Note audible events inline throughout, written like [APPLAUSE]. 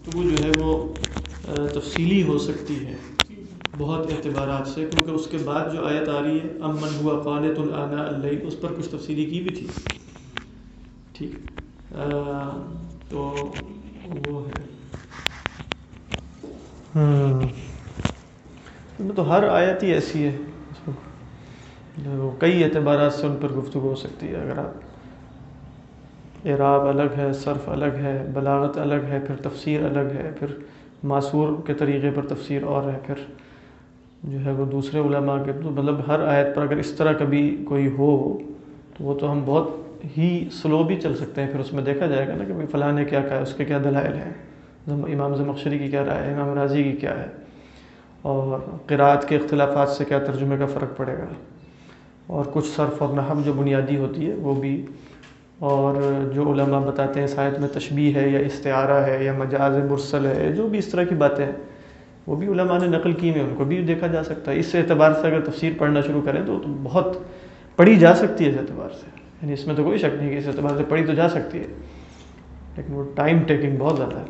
گفتگو جو ہے وہ تفصیلی ہو سکتی ہے بہت اعتبارات سے، کیونکہ اس کے بعد جو آیت آ رہی ہے، امن ہوا قانت العنا اللہ اس پر کچھ تفصیلی کی بھی تھی۔ ٹھیک۔ تو وہ ہے۔ تو ہر آیت ہی ایسی ہے وہ کئی اعتبارات سے ان پر گفتگو ہو سکتی ہے، اگر آپ اعراب الگ ہے، صرف الگ ہے، بلاغت الگ ہے، پھر تفسیر الگ ہے، پھر معصور کے طریقے پر تفسیر اور ہے، پھر جو ہے وہ دوسرے علماء کے مطلب ہر آیت پر اگر اس طرح کبھی کوئی ہو، تو وہ تو ہم بہت ہی سلو بھی چل سکتے ہیں۔ پھر اس میں دیکھا جائے گا نا کہ فلاں نے کیا کہا ہے اس کے کیا دلائل ہیں؟ امام زمخشری کی کیا رائے ہے؟ امام راضی کی کیا ہے؟ اور قرآت کے اختلافات سے کیا ترجمے کا فرق پڑے گا؟ اور کچھ صرف اور نحب جو بنیادی ہوتی ہے، وہ بھی اور جو علماء بتاتے ہیں سائد میں تشبیح ہے یا استعارہ ہے یا مجاز مرسل ہے جو بھی اس طرح کی باتیں ہیں وہ بھی علماء نے نقل کی میں ان کو بھی دیکھا جا سکتا ہے۔ اس اعتبار سے اگر تفسیر پڑھنا شروع کریں تو بہت پڑھی جا سکتی ہے اس اعتبار سے۔ یعنی اس میں تو کوئی شک نہیں کہ اس اعتبار سے پڑھی تو جا سکتی ہے لیکن وہ ٹائم ٹیکنگ بہت زیادہ ہے۔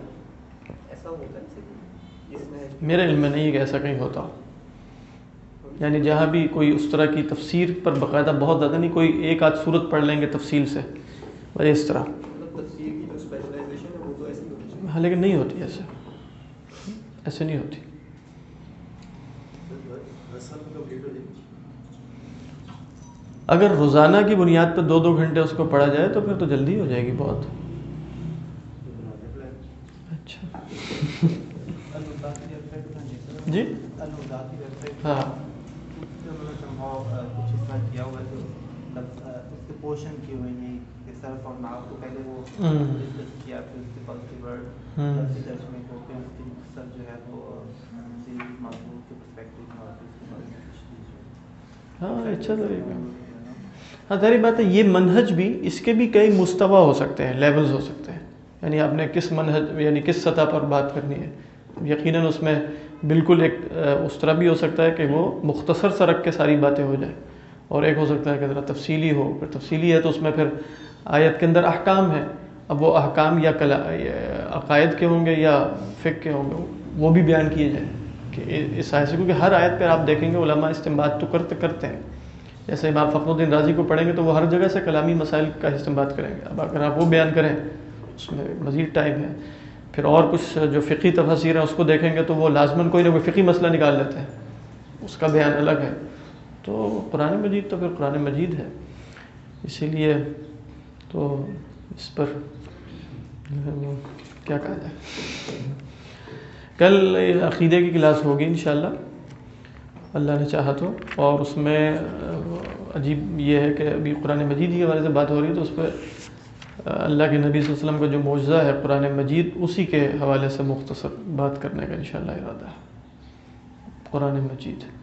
میرے علم میں نہیں کہ ایسا کہیں ہوتا۔ یعنی جہاں بھی کوئی اس طرح کی تفسیر پر باقاعدہ بہت زیادہ نہیں کوئی ایک آدھ صورت پڑھ لیں گے تفصیل سے۔ اس طرح۔ ہاں لیکن نہیں ہوتی ایسے۔ ایسے نہیں ہوتی۔ اگر روزانہ کی بنیاد پہ دو دو گھنٹے اس کو پڑھا جائے تو پھر تو جلدی ہو جائے گی بہت۔ اچھا۔ جی؟ ہاں۔ پوشن کی ہوئی اور کو پہلے وہ ڈسکس کیا پھر اس کے بعد کے ورڈ کو پھر اس مقصد جو ہے وہ معصوم کے پرسپیکٹو میں اور اس کے بعد ہاں اچھا طریقہ ہاں ظاہری بات ہے یہ منہج بھی اس کے بھی کئی مستوى ہو سکتے ہیں لیولز ہو سکتے ہیں یعنی آپ نے کس منہج یعنی کس سطح پر بات کرنی ہے یقیناً اس میں بالکل ایک اس طرح بھی ہو سکتا ہے کہ وہ مختصر سا رکھ کے ساری باتیں ہو جائیں اور ایک ہو سکتا ہے کہ ذرا تفصیلی ہو، پھر تفصیلی ہے تو اس میں پھر آیت کے اندر احکام ہے اب وہ احکام یا کلا عقائد کے ہوں گے یا فک کے ہوں گے، وہ بھی بیان کیے جائیں۔ کہ اس آیت سے، کیونکہ ہر آیت پہ آپ دیکھیں گے علماء استعمال تو کرتے کرتے ہیں۔ جیسے امام فخر الدین راضی کو پڑھیں گے تو وہ ہر جگہ سے کلامی مسائل کا استعمال کریں گے۔ اب اگر آپ وہ بیان کریں، اس میں مزید ٹائم ہے۔ پھر اور کچھ جو فقی تفاصیر ہیں، اس کو دیکھیں گے تو وہ لازماً کوئی نہ کوئی فقی مسئلہ نکال لیتے ہیں۔ اس کا بیان الگ ہے۔ تو قرآن مجید تو پھر قرآن مجید ہے۔ اسی لیے تو اس پر کیا کہا جائے۔ کل عقیدے کی کلاس ہوگی انشاءاللہ۔ اللہ نے چاہا تو۔ اور اس میں عجیب یہ ہے کہ ابھی قرآن مجید کے حوالے سے بات ہو رہی ہے تو اس پہ اللہ کے نبی صلی اللہ علیہ وسلم کا جو معجزہ ہے قرآن مجید، اسی کے حوالے سے مختصر بات کرنے کا انشاءاللہ ارادہ ہے۔ قرآن مجید۔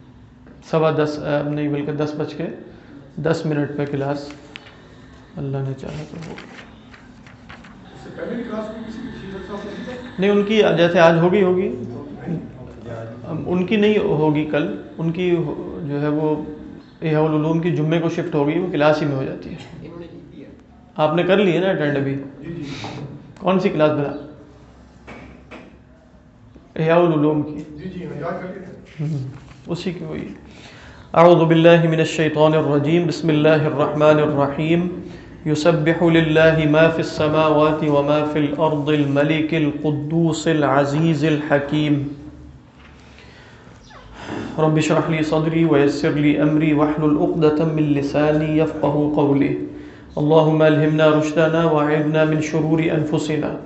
سوا دس نہیں بلکہ دس بج کے دس منٹ پہ کلاس۔ اللہ نے چاہا تو ہو نہیں ان کی جیسے آج ہوگی ہوگی۔ ان کی نہیں ہوگی کل ان کی جو ہے وہ العلوم کی جمعے کو شفٹ ہوگی وہ کلاس ہی میں ہو جاتی ہے۔ آپ نے کر لی ہے نا اٹینڈ ابھی؟ کون سی کلاس بنا احیاء العلوم کی۔ اسی کی ہوئی۔ اعوذ باللہ من الشیطان الرجیم بسم اللہ الرحمن الرحیم يسبح لله ما في السماوات وما في الأرض الملك القدوس العزيز الحكيم. رب اشرح لي صدري ويسر لي أمري واحلل عقدة من لساني يفقه قولي. اللهم الهمنا رشدنا وعذنا من شرور أنفسنا.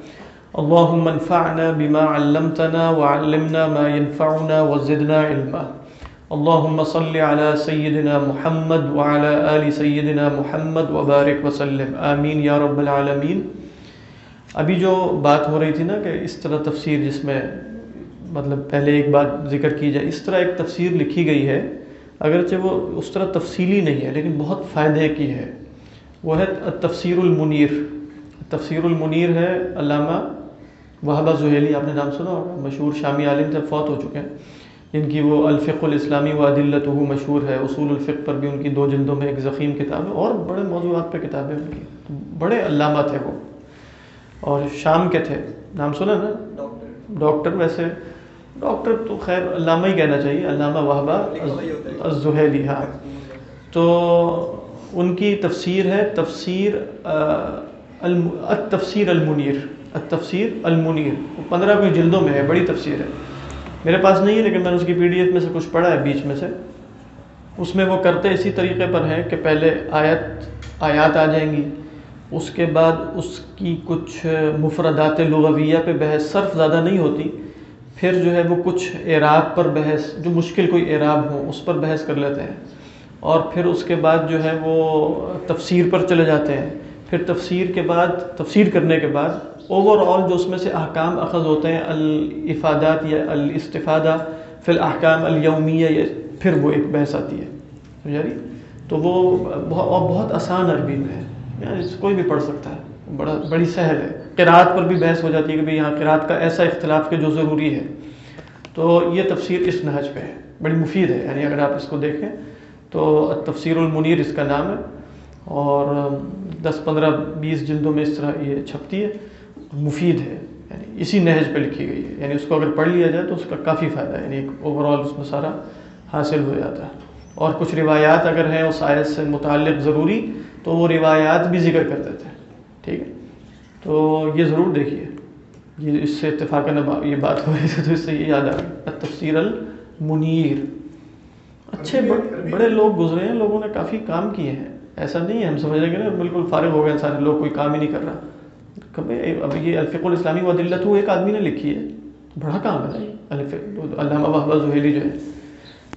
اللهم انفعنا بما علمتنا وعلمنا ما ينفعنا وزدنا علما. اللهم صل على سيدنا محمد وعلى آل سيدنا محمد وبارك وسلم. آمین یا رب العالمین. ابھی جو بات ہو رہی تھی نا کہ اس طرح تفسیر جس میں مطلب پہلے ایک بات ذکر کی جائے، اس طرح ایک تفسیر لکھی گئی ہے، اگرچہ وہ اس طرح تفصیلی نہیں ہے، لیکن بہت فائدے کی ہے۔ وہ ہے تفسیر المنیر۔ تفسیر المنیر ہے علامہ وحبہ زہیلی، آپ نے نام سنا ہوگا مشہور شامی عالم سے فوت ہو چکے ہیں۔ جن کی وہ الفق الاسلامی و عدلت مشہور ہے اصول الفق پر بھی ان کی دو جلدوں میں ایک ضخیم کتاب ہے اور بڑے موضوعات پہ کتابیں ان کی۔ بڑے علامہ تھے وہ۔ اور شام کے تھے۔ نام سنا نا؟ ڈاکٹر۔ ویسے ڈاکٹر تو خیر علامہ ہی کہنا چاہیے علامہ وحبہ الزہیلی ہاں۔ تو ان کی تفسیر ہے تفسیر التفسیر المنیر۔ التفسیر المنیر۔ وہ پندرہ کوئی جلدوں میں ہے بڑی تفسیر ہے۔ میرے پاس نہیں ہے، لیکن میں نے اس کی پی ڈی ایف میں سے کچھ پڑھا ہے بیچ میں سے۔ اس میں وہ کرتے اسی طریقے پر ہیں کہ پہلے آیت، آیات آ جائیں گی، اس کے بعد اس کی کچھ مفردات لغویہ پہ بحث صرف زیادہ نہیں ہوتی، پھر جو ہے وہ کچھ اعراب پر بحث، جو مشکل کوئی اعراب ہو، اس پر بحث کر لیتے ہیں۔ اور پھر اس کے بعد جو ہے وہ تفسیر پر چلے جاتے ہیں۔ پھر تفسیر کے بعد، تفسیر کرنے کے بعد اوور آل جو اس میں سے احکام اخذ ہوتے ہیں، الافادات یا الاستفادہ، فی الاحکام الیومیہ یا پھر وہ ایک بحث آتی ہے۔ یاری جی؟ تو وہ بہت بہت آسان عربی میں ہے۔ یعنی کوئی بھی پڑھ سکتا ہے۔ بڑا بڑی سہل ہے۔ قرآت پر بھی بحث ہو جاتی ہے کہ بھئی یہاں قرآت کا ایسا اختلاف کہ جو ضروری ہے۔ تو یہ تفسیر اس نہج پہ ہے۔ بڑی مفید ہے۔ یعنی اگر آپ اس کو دیکھیں تو تفسیر المنیر اس کا نام ہے۔ اور دس پندرہ بیس جلدوں میں اس طرح یہ چھپتی ہے۔ مفید ہے یعنی اسی نہج پہ لکھی گئی ہے۔ یعنی اس کو اگر پڑھ لیا جائے تو اس کا کافی فائدہ ہے یعنی ایک اوور آل اس میں سارا حاصل ہو جاتا ہے۔ اور کچھ روایات اگر ہیں اس آیت سے متعلق ضروری تو وہ روایات بھی ذکر کر دیتے ہیں۔ ٹھیک ہے؟ تو یہ ضرور دیکھیے۔ یہ اس سے اتفاق یہ بات ہو رہی تھی تو اس سے یہ یاد آ گئی تفسیر المنیر۔ اچھے بڑے لوگ گزرے ہیں لوگوں نے کافی کام کیے ہیں۔ ایسا نہیں ہے ہم سمجھ رہے نا بالکل فارغ ہو گئے سارے لوگ کوئی کام ہی نہیں کر رہا۔ اب یہ الفق الاسلامی و دلت ایک آدمی نے لکھی ہے۔ بڑا کام ہے۔ علامہ محبہ زہیلی جو ہے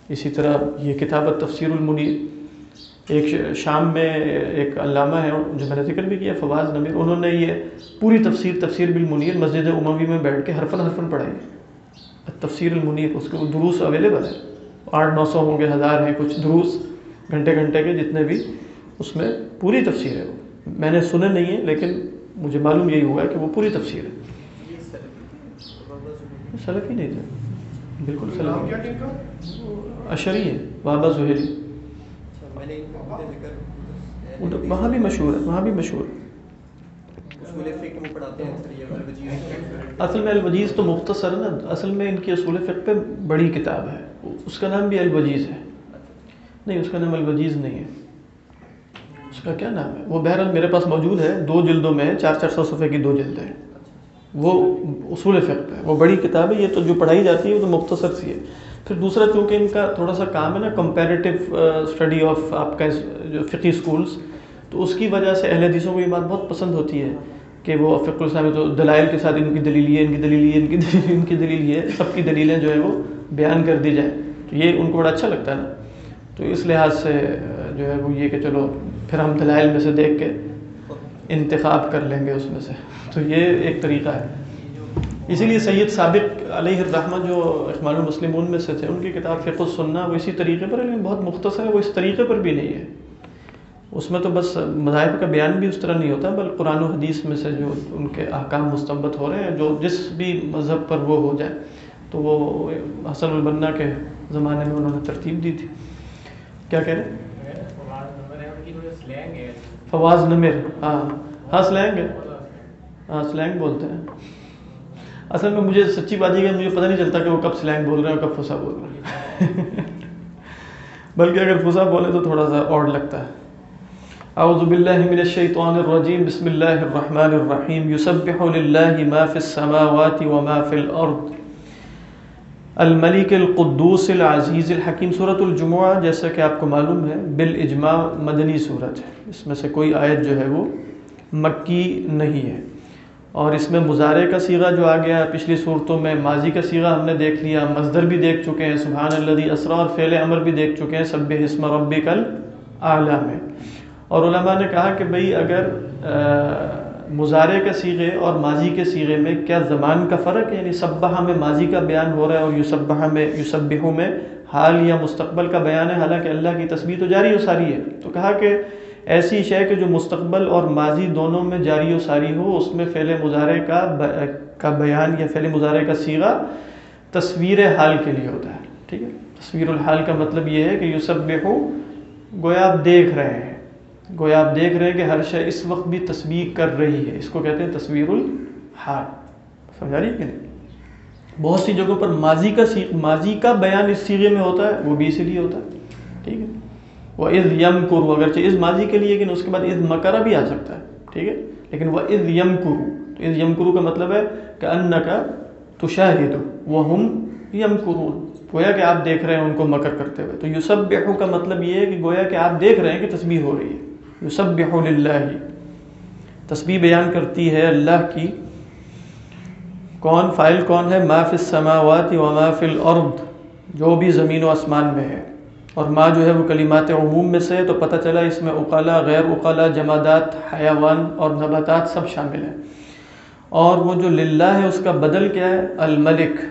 اسی طرح یہ کتابت تفسیر المنیر۔ ایک شام میں ایک علامہ ہے جو میں نے ذکر بھی کیا فواز نمیر انہوں نے یہ پوری تفسیر تفسیر بالمنیر مسجد عموی میں بیٹھ کے حرفن حرفن پڑھائی۔ تفسیر المنیر اس کے دروس اویلیبل ہے آٹھ نو سو ہوں گے ہزار ہیں کچھ دروس گھنٹے گھنٹے کے جتنے بھی اس میں پوری تفسیر ہے۔ وہ میں نے سنے نہیں ہے لیکن مجھے معلوم یہی ہوا ہے کہ وہ پوری تفسیر ہے۔ سلفی نہیں تھا بالکل سلفی اشری ہے بابا زہری۔ وہاں بھی مشہور ہے وہاں بھی مشہور۔ ہے اصل میں الوجیز تو مختصر ہے نا اصل میں ان کی اصول فقہ پہ بڑی کتاب ہے۔ اس کا نام بھی الوجیز ہے۔ نہیں اس کا نام الوجیز نہیں ہے۔ اس کا کیا نام ہے؟ وہ بہرحال میرے پاس موجود ہے، دو جلدوں میں، چار چار سو صفحے کی دو جلد ہے وہ اصول فقہ ہے۔ وہ بڑی کتاب ہے، یہ تو جو پڑھائی جاتی ہے وہ تو مختصر سی ہے۔ پھر دوسرا، چونکہ ان کا تھوڑا سا کام ہے نا کمپیریٹیو اسٹڈی آف آپ کا جو فقی اسکولس تو اس کی وجہ سے اہل حدیثوں کو یہ بات بہت پسند ہوتی ہے کہ وہ فقہ الاسلامی تو دلائل کے ساتھ ان کی دلیل یہ، ان کی دلیل یہ، ان کی دلیل ان کی دلیل یہ، سب کی دلیلیں جو ہے وہ بیان کر دی جائیں۔ تو یہ ان کو بڑا اچھا لگتا ہے نا۔ تو اس لحاظ سے جو ہے وہ یہ کہ چلو پھر ہم دلائل میں سے دیکھ کے انتخاب کر لیں گے اس میں سے۔ تو یہ ایک طریقہ ہے۔ اسی لیے سید سابق علیہ الرحمٰ جو اخمال المسلمون میں سے تھے، ان کی کتاب فقہ السنہ وہ اسی طریقے پر ہے، لیکن بہت مختصر ہے، وہ اس طریقے پر بھی نہیں ہے۔ اس میں تو بس مذاہب کا بیان بھی اس طرح نہیں ہوتا، بل قرآن و حدیث میں سے جو ان کے احکام مستمت ہو رہے ہیں، جو جس بھی مذہب پر وہ ہو جائے۔ تو وہ حسن البنا کے زمانے میں انہوں نے ترتیب دی تھی۔ کیا کہہ رہے ہیں؟ فواز نمر ہاں ہاں سلینگ ہے. ہاں سلینگ بولتے ہیں. اصل میں مجھے سچی بات یہ مجھے پتہ نہیں چلتا کہ وہ کب سلینگ بول رہے ہیں اور کب پھسا بول رہے ہیں. [LAUGHS] بلکہ اگر پھسا بولے تو تھوڑا سا اور لگتا ہے. اعوذ باللہ من الشیطان الرجیم. بسم اللہ الرحمن الرحیم. یسبح للہ ما فی السماوات وما فی الارض. الملک القدوس العزیز الحکیم صورت الجمعہ، جیسا کہ آپ کو معلوم ہے، بالاجماع مدنی صورت ہے۔ اس میں سے کوئی آیت جو ہے وہ مکی نہیں ہے۔ اور اس میں مظاہرے کا سیغہ جو آ گیا، پچھلی صورتوں میں ماضی کا سیغہ ہم نے دیکھ لیا مزدر بھی دیکھ چکے ہیں، سبحان اللہ اسرا، اور فعل امر بھی دیکھ چکے ہیں سب حسم ربی کل اعلیٰ میں۔ اور علماء نے کہا کہ بھئی اگر مظاہرے کے سیغے اور ماضی کے سیغے میں کیا زمان کا فرق ہے؟ یعنی سبہ میں ماضی کا بیان ہو رہا ہے اور یوسبہ میں یوسبہوں میں حال یا مستقبل کا بیان ہے، حالانکہ اللہ کی تصویر تو جاری و ساری ہے۔ تو کہا کہ ایسی شے کہ جو مستقبل اور ماضی دونوں میں جاری و ساری ہو، اس میں فعل مظاہرے کا کا بیان یا فعل مظاہرے کا سیغہ تصویر حال کے لیے ہوتا ہے۔ ٹھیک ہے؟ تصویر الحال کا مطلب یہ ہے کہ یوسبہوں گویا آپ دیکھ رہے ہیں۔ گویا آپ دیکھ رہے ہیں کہ ہر شے اس وقت بھی تصویر کر رہی ہے۔ اس کو کہتے ہیں تصویر الحال سمجھا رہی کہ نہیں؟ بہت سی جگہوں پر ماضی کا ماضی کا بیان اس سیغے میں ہوتا ہے، وہ بھی اسی لیے ہوتا ہے۔ ٹھیک ہے؟ وہ عز یم کرو اگرچہ اس ماضی کے لیے لیکن اس کے بعد عز مکرہ بھی آ سکتا ہے۔ ٹھیک ہے؟ لیکن وہ عز یم کرو تو عز یم کرو کا مطلب ہے کہ ان کا تشاہد وہ ہم یم کرون گویا کہ آپ دیکھ رہے ہیں ان کو مکر کرتے ہوئے۔ تو یوسف کا مطلب یہ ہے کہ گویا کہ آپ دیکھ رہے ہیں کہ تصویر ہو رہی ہے۔ یوسف اللہ تصویر بیان کرتی ہے اللہ کی۔ کون فائل کون ہے؟ ما فی السماوات و ما فی الارض۔ جو بھی زمین و آسمان میں ہے۔ اور ما جو ہے وہ کلمات عموم میں سے تو پتہ چلا اس میں اقالا غیر اقالا جمادات، حیوان اور نباتات سب شامل ہیں۔ اور وہ جو للہ ہے، اس کا بدل کیا ہے؟ الملک،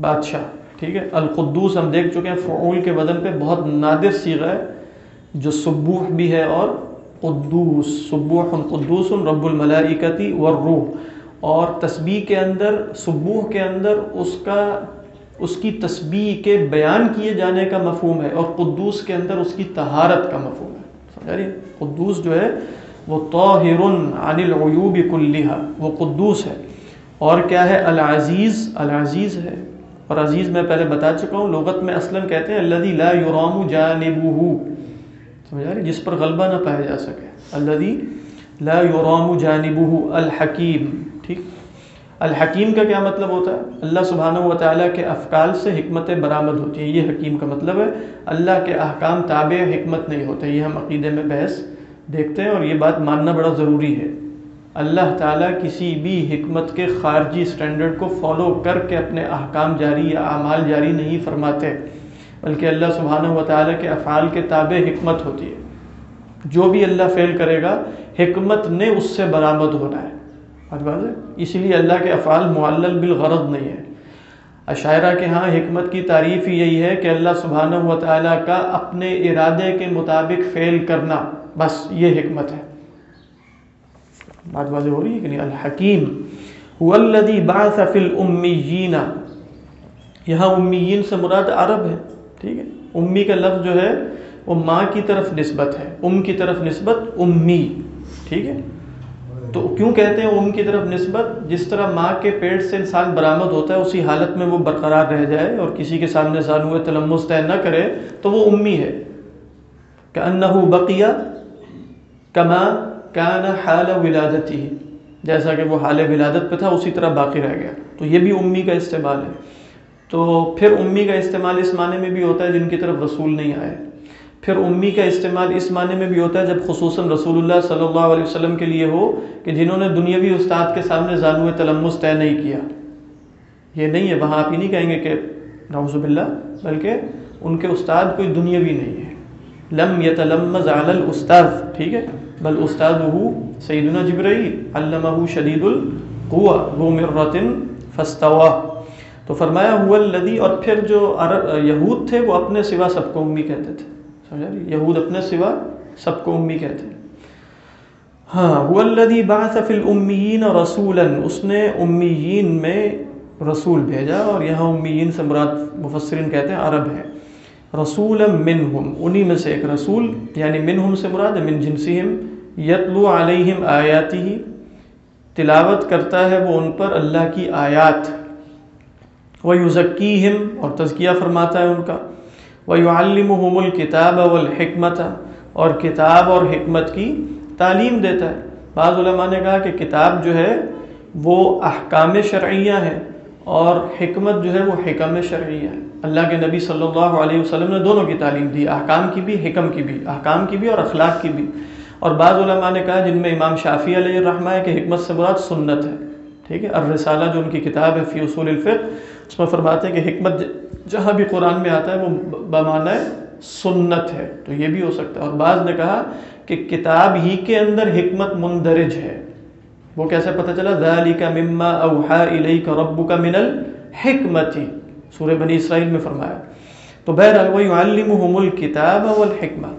بادشاہ۔ ٹھیک ہے؟ القدوس ہم دیکھ چکے ہیں، فعول کے بدن پہ بہت نادر سیغہ ہے۔ جو سبوح بھی ہے اور قدوس، سبوح قدوس رب الملائکتی والروح۔ اور تسبیح کے اندر، سبوح کے اندر اس کا، اس کی تسبیح کے بیان کیے جانے کا مفہوم ہے اور قدوس کے اندر اس کی طہارت کا مفہوم ہے۔ سمجھا رہی؟ قدوس جو ہے، وہ طاہر عن العیوب کلیہ وہ قدوس ہے۔ اور کیا ہے؟ العزیز العزیز ہے۔ اور عزیز میں پہلے بتا چکا ہوں، لغت میں اصلا کہتے ہیں اللہ لا یرام سمجھا رہی جس پر غلبہ نہ پایا جا سکے۔ اللہ لا یرام جانبہ الحکیم، ٹھیک؟ الحکیم کا کیا مطلب ہوتا ہے؟ اللہ سبحانہ و تعالیٰ کے افکال سے حکمت برآمد ہوتی ہیں۔ یہ حکیم کا مطلب ہے، اللہ کے احکام تابع حکمت نہیں ہوتے۔ یہ ہم عقیدے میں بحث دیکھتے ہیں اور یہ بات ماننا بڑا ضروری ہے۔ اللہ تعالیٰ کسی بھی حکمت کے خارجی سٹینڈرڈ کو فالو کر کے اپنے احکام جاری یا اعمال جاری نہیں فرماتے۔ بلکہ اللہ سبحانہ و تعالیٰ کے افعال کے تابع حکمت ہوتی ہے۔ جو بھی اللہ فیل کرے گا، حکمت نے اس سے برآمد ہونا ہے۔ بات ہے؟ اسی لیے اللہ کے افعال معلل بالغرض نہیں ہے عشاعرہ کے ہاں حکمت کی تعریف ہی یہی ہے کہ اللہ سبحانہ و تعالیٰ کا اپنے ارادے کے مطابق فعل کرنا، بس یہ حکمت ہے۔ بات واضح ہو رہی ہے کہ نہیں؟ الحکیم الذي بعث في الامیین۔ یہاں امیین سے مراد عرب ہے۔ ٹھیک ہے؟ امی کا لفظ جو ہے، وہ ماں کی طرف نسبت ہے۔ ام کی طرف نسبت امی، ٹھیک ہے؟ تو کیوں کہتے ہیں ان کی طرف نسبت؟ جس طرح ماں کے پیٹ سے انسان برآمد ہوتا ہے، اسی حالت میں وہ برقرار رہ جائے اور کسی کے سامنے سان ہوئے تلمس طے نہ کرے، تو وہ امی ہے۔ کہ انہو بقیہ کما کان حال ولادتی، جیسا کہ وہ حال ولادت پہ تھا، اسی طرح باقی رہ گیا۔ تو یہ بھی امی کا استعمال ہے۔ تو پھر امی کا استعمال اس معنی میں بھی ہوتا ہے جن کی طرف رسول نہیں آئے۔ پھر امی کا استعمال اس معنی میں بھی ہوتا ہے جب خصوصاً رسول اللہ صلی اللہ علیہ وسلم کے لیے ہو کہ جنہوں نے دنیاوی استاد کے سامنے زانو تلمس طے نہیں کیا۔ یہ نہیں ہے، وہاں آپ ہی نہیں کہیں گے کہ نعوذ باللہ، بلکہ ان کے استاد کوئی دنیاوی نہیں ہے۔ لم یتلمز علی الاستاذ، ٹھیک ہے؟ بل استاد سیدنا جبرائیل علمہ شدید القوہ ذو مرت فاستوا تو فرمایا ہوا الذی اور پھر جو یہود تھے، وہ اپنے سوا سب کو امی کہتے تھے۔ سمجھا جی؟ یہود اپنے سوا سب کو امی کہتے ہیں ہاں هو الذي بعث في الاميين رسولا اس نے امیین میں رسول بھیجا اور یہاں امیین سے مراد مفسرین کہتے ہیں عرب ہے رسولا منہم، انہی میں سے ایک رسول یعنی منہم سے مراد، من جنسہم، یتلو علیہم آیاتی تلاوت کرتا ہے وہ ان پر اللہ کی آیات۔ وَيُزَكِّيهِمْ، اور تزکیہ فرماتا ہے ان کا۔ وَيُعَلِّمُهُمُ الْكِتَابَ وَالْحِكْمَةَ، اور کتاب اور حکمت کی تعلیم دیتا ہے۔ بعض علماء نے کہا کہ کتاب جو ہے، وہ احکام شرعیہ ہے، اور حکمت جو ہے، وہ حکم شرعیہ ہے۔ اللہ کے نبی صلی اللہ علیہ وسلم نے دونوں کی تعلیم دی، احکام کی بھی، حکم کی بھی، احکام کی بھی اور اخلاق کی بھی۔ اور بعض علماء نے کہا، جن میں امام شافی علیہ الرحمہ ہے، کہ حکمت سے مراد سنت ہے۔ ٹھیک ہے؟ الرسالہ جو ان کی کتاب ہے فی اصول الفق اس میں فرماتے ہیں کہ حکمت جہاں بھی قرآن میں آتا ہے وہ بمانہ سنت ہے، تو یہ بھی ہو سکتا ہے۔ اور بعض نے کہا کہ کتاب ہی کے اندر حکمت مندرج ہے۔ وہ کیسے پتہ چلا؟ ذالک مما اوحا الیک ربک من الحکمت۔ سورہ بنی اسرائیل میں فرمایا۔ تو بہرحال، وَيُعَلِّمُهُمُ الْكِتَابَ وَالْحِكْمَةِ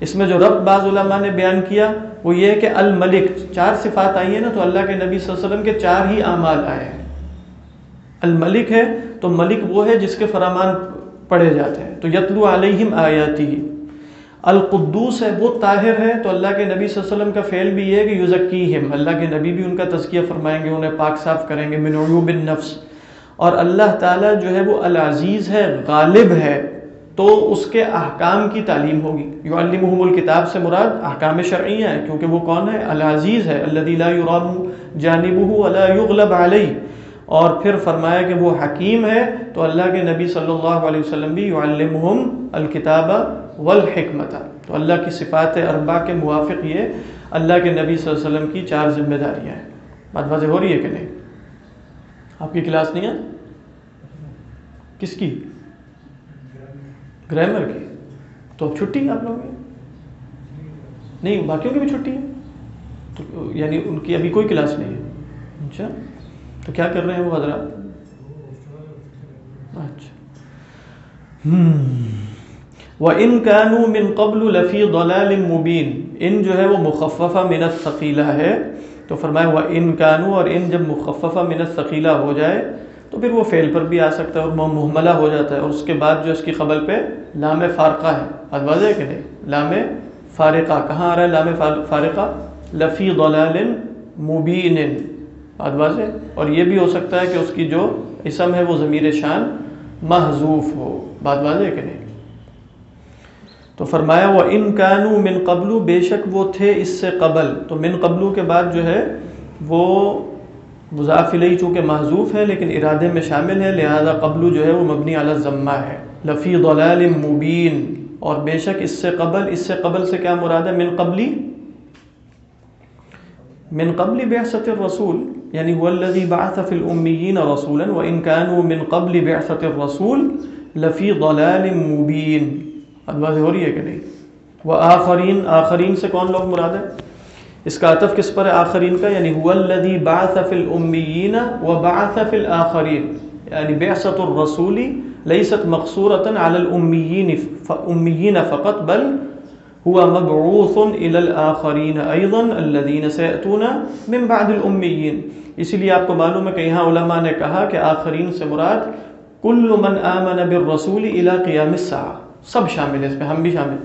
اس میں جو رب بعض علماء نے بیان کیا وہ یہ ہے کہ الملک، چار صفات آئی ہیں نا تو اللہ کے نبی صلی اللہ علیہ وسلم کے چار ہی اعمال آئے ہیں۔ الملک ہے تو ملک وہ ہے جس کے فرمان پڑھے جاتے ہیں۔ تو یتلو علیہم آیاتی۔ القدوس ہے، وہ طاہر ہے۔ تو اللہ کے نبی صلی اللہ علیہ وسلم کا فعل بھی یہ ہے کہ یوزکیہم اللہ کے نبی بھی ان کا تذکیہ فرمائیں گے، انہیں پاک صاف کریں گے۔ من عیوب النفس۔ اور اللہ تعالیٰ جو ہے وہ العزیز ہے، غالب ہے۔ تو اس کے احکام کی تعلیم ہوگی۔ یعلمہم الکتاب سے مراد احکام شرعیہ ہے کیونکہ وہ کون ہے؟ العزیز ہے، الذی لا یرام ولا یغلب علیہ۔ اور پھر فرمایا کہ وہ حکیم ہے، تو اللہ کے نبی صلی اللہ علیہ وسلم بھی یعلمہم الکتاب والحکمت۔ تو اللہ کی صفات اربع کے موافق یہ اللہ کے نبی صلی اللہ علیہ وسلم کی چار ذمہ داریاں ہیں۔ بات واضح ہو رہی ہے کہ نہیں؟ آپ کی کلاس نہیں ہے؟ کس کی؟ گرامر کی. تو اب چھٹی آپ لوگوں کی؟ نہیں، باقیوں کی بھی چھٹی ہے؟ تو یعنی ان کی ابھی کوئی کلاس نہیں ہے۔ اچھا تو کیا کر رہے ہیں وہ حضرات؟ اچھا۔ وہ ان کانو من قبل لفی ضلال مبین ان جو ہے وہ مخففہ من الثقیلہ ہے۔ تو فرمایا وہ ان کانو اور ان جب مخففہ من الثقیلہ ہو جائے تو پھر وہ فعل پر بھی آ سکتا ہے اور محملہ ہو جاتا ہے اور اس کے بعد جو اس کی قبل پہ لام فارقہ ہے۔ بات واضح ہے کہ نہیں؟ لام فارقہ۔ کہاں آ رہا ہے لام فارقہ؟ لفی ضلال مبین۔ بات واضح اور یہ بھی ہو سکتا ہے کہ اس کی جو اسم ہے وہ ضمیر شان محضوف ہو۔ بات واضح ہے کہ نہیں؟ تو فرمایا وہ ان کانو من قبلو بے شک وہ تھے اس سے قبل۔ تو من قبلو کے بعد جو ہے وہ مضاف علیہ چونکہ محضوف ہے لیکن ارادے میں شامل ہے، لہذا قبلو جو ہے وہ مبنی علی ضمہ ہے۔ لفی ضلال مبین، اور بے شک اس سے قبل، اس سے قبل سے کیا مراد ہے؟ من قبلی؟ من قبل بعثت الرسول یعنی هو الذي بعث في الاميين رسولا، وان كانوا من قبل بعثت الرسول لفی ضلال مبین۔ اب واضح ہو رہی ہے کہ نہیں؟ وہ آخرین آخرین سے کون لوگ مراد ہے اس کا عطف کس پر ہے؟ آخرین کا یعنی هو الذي بعث في الاميين وبعث في الاخرين یعنی بعثت الرسول ليست مقصورة على الاميين اميين فقط، بل هو مبعوث الى الاخرين ايضا الذين سياتون من بعد الاميين اسی لیے آپ کو معلوم ہے کہ یہاں علماء نے کہا کہ آخرین سے مراد کل من آمن بالرسول الى قیام الساعه سب شامل ہے اس میں ہم بھی شامل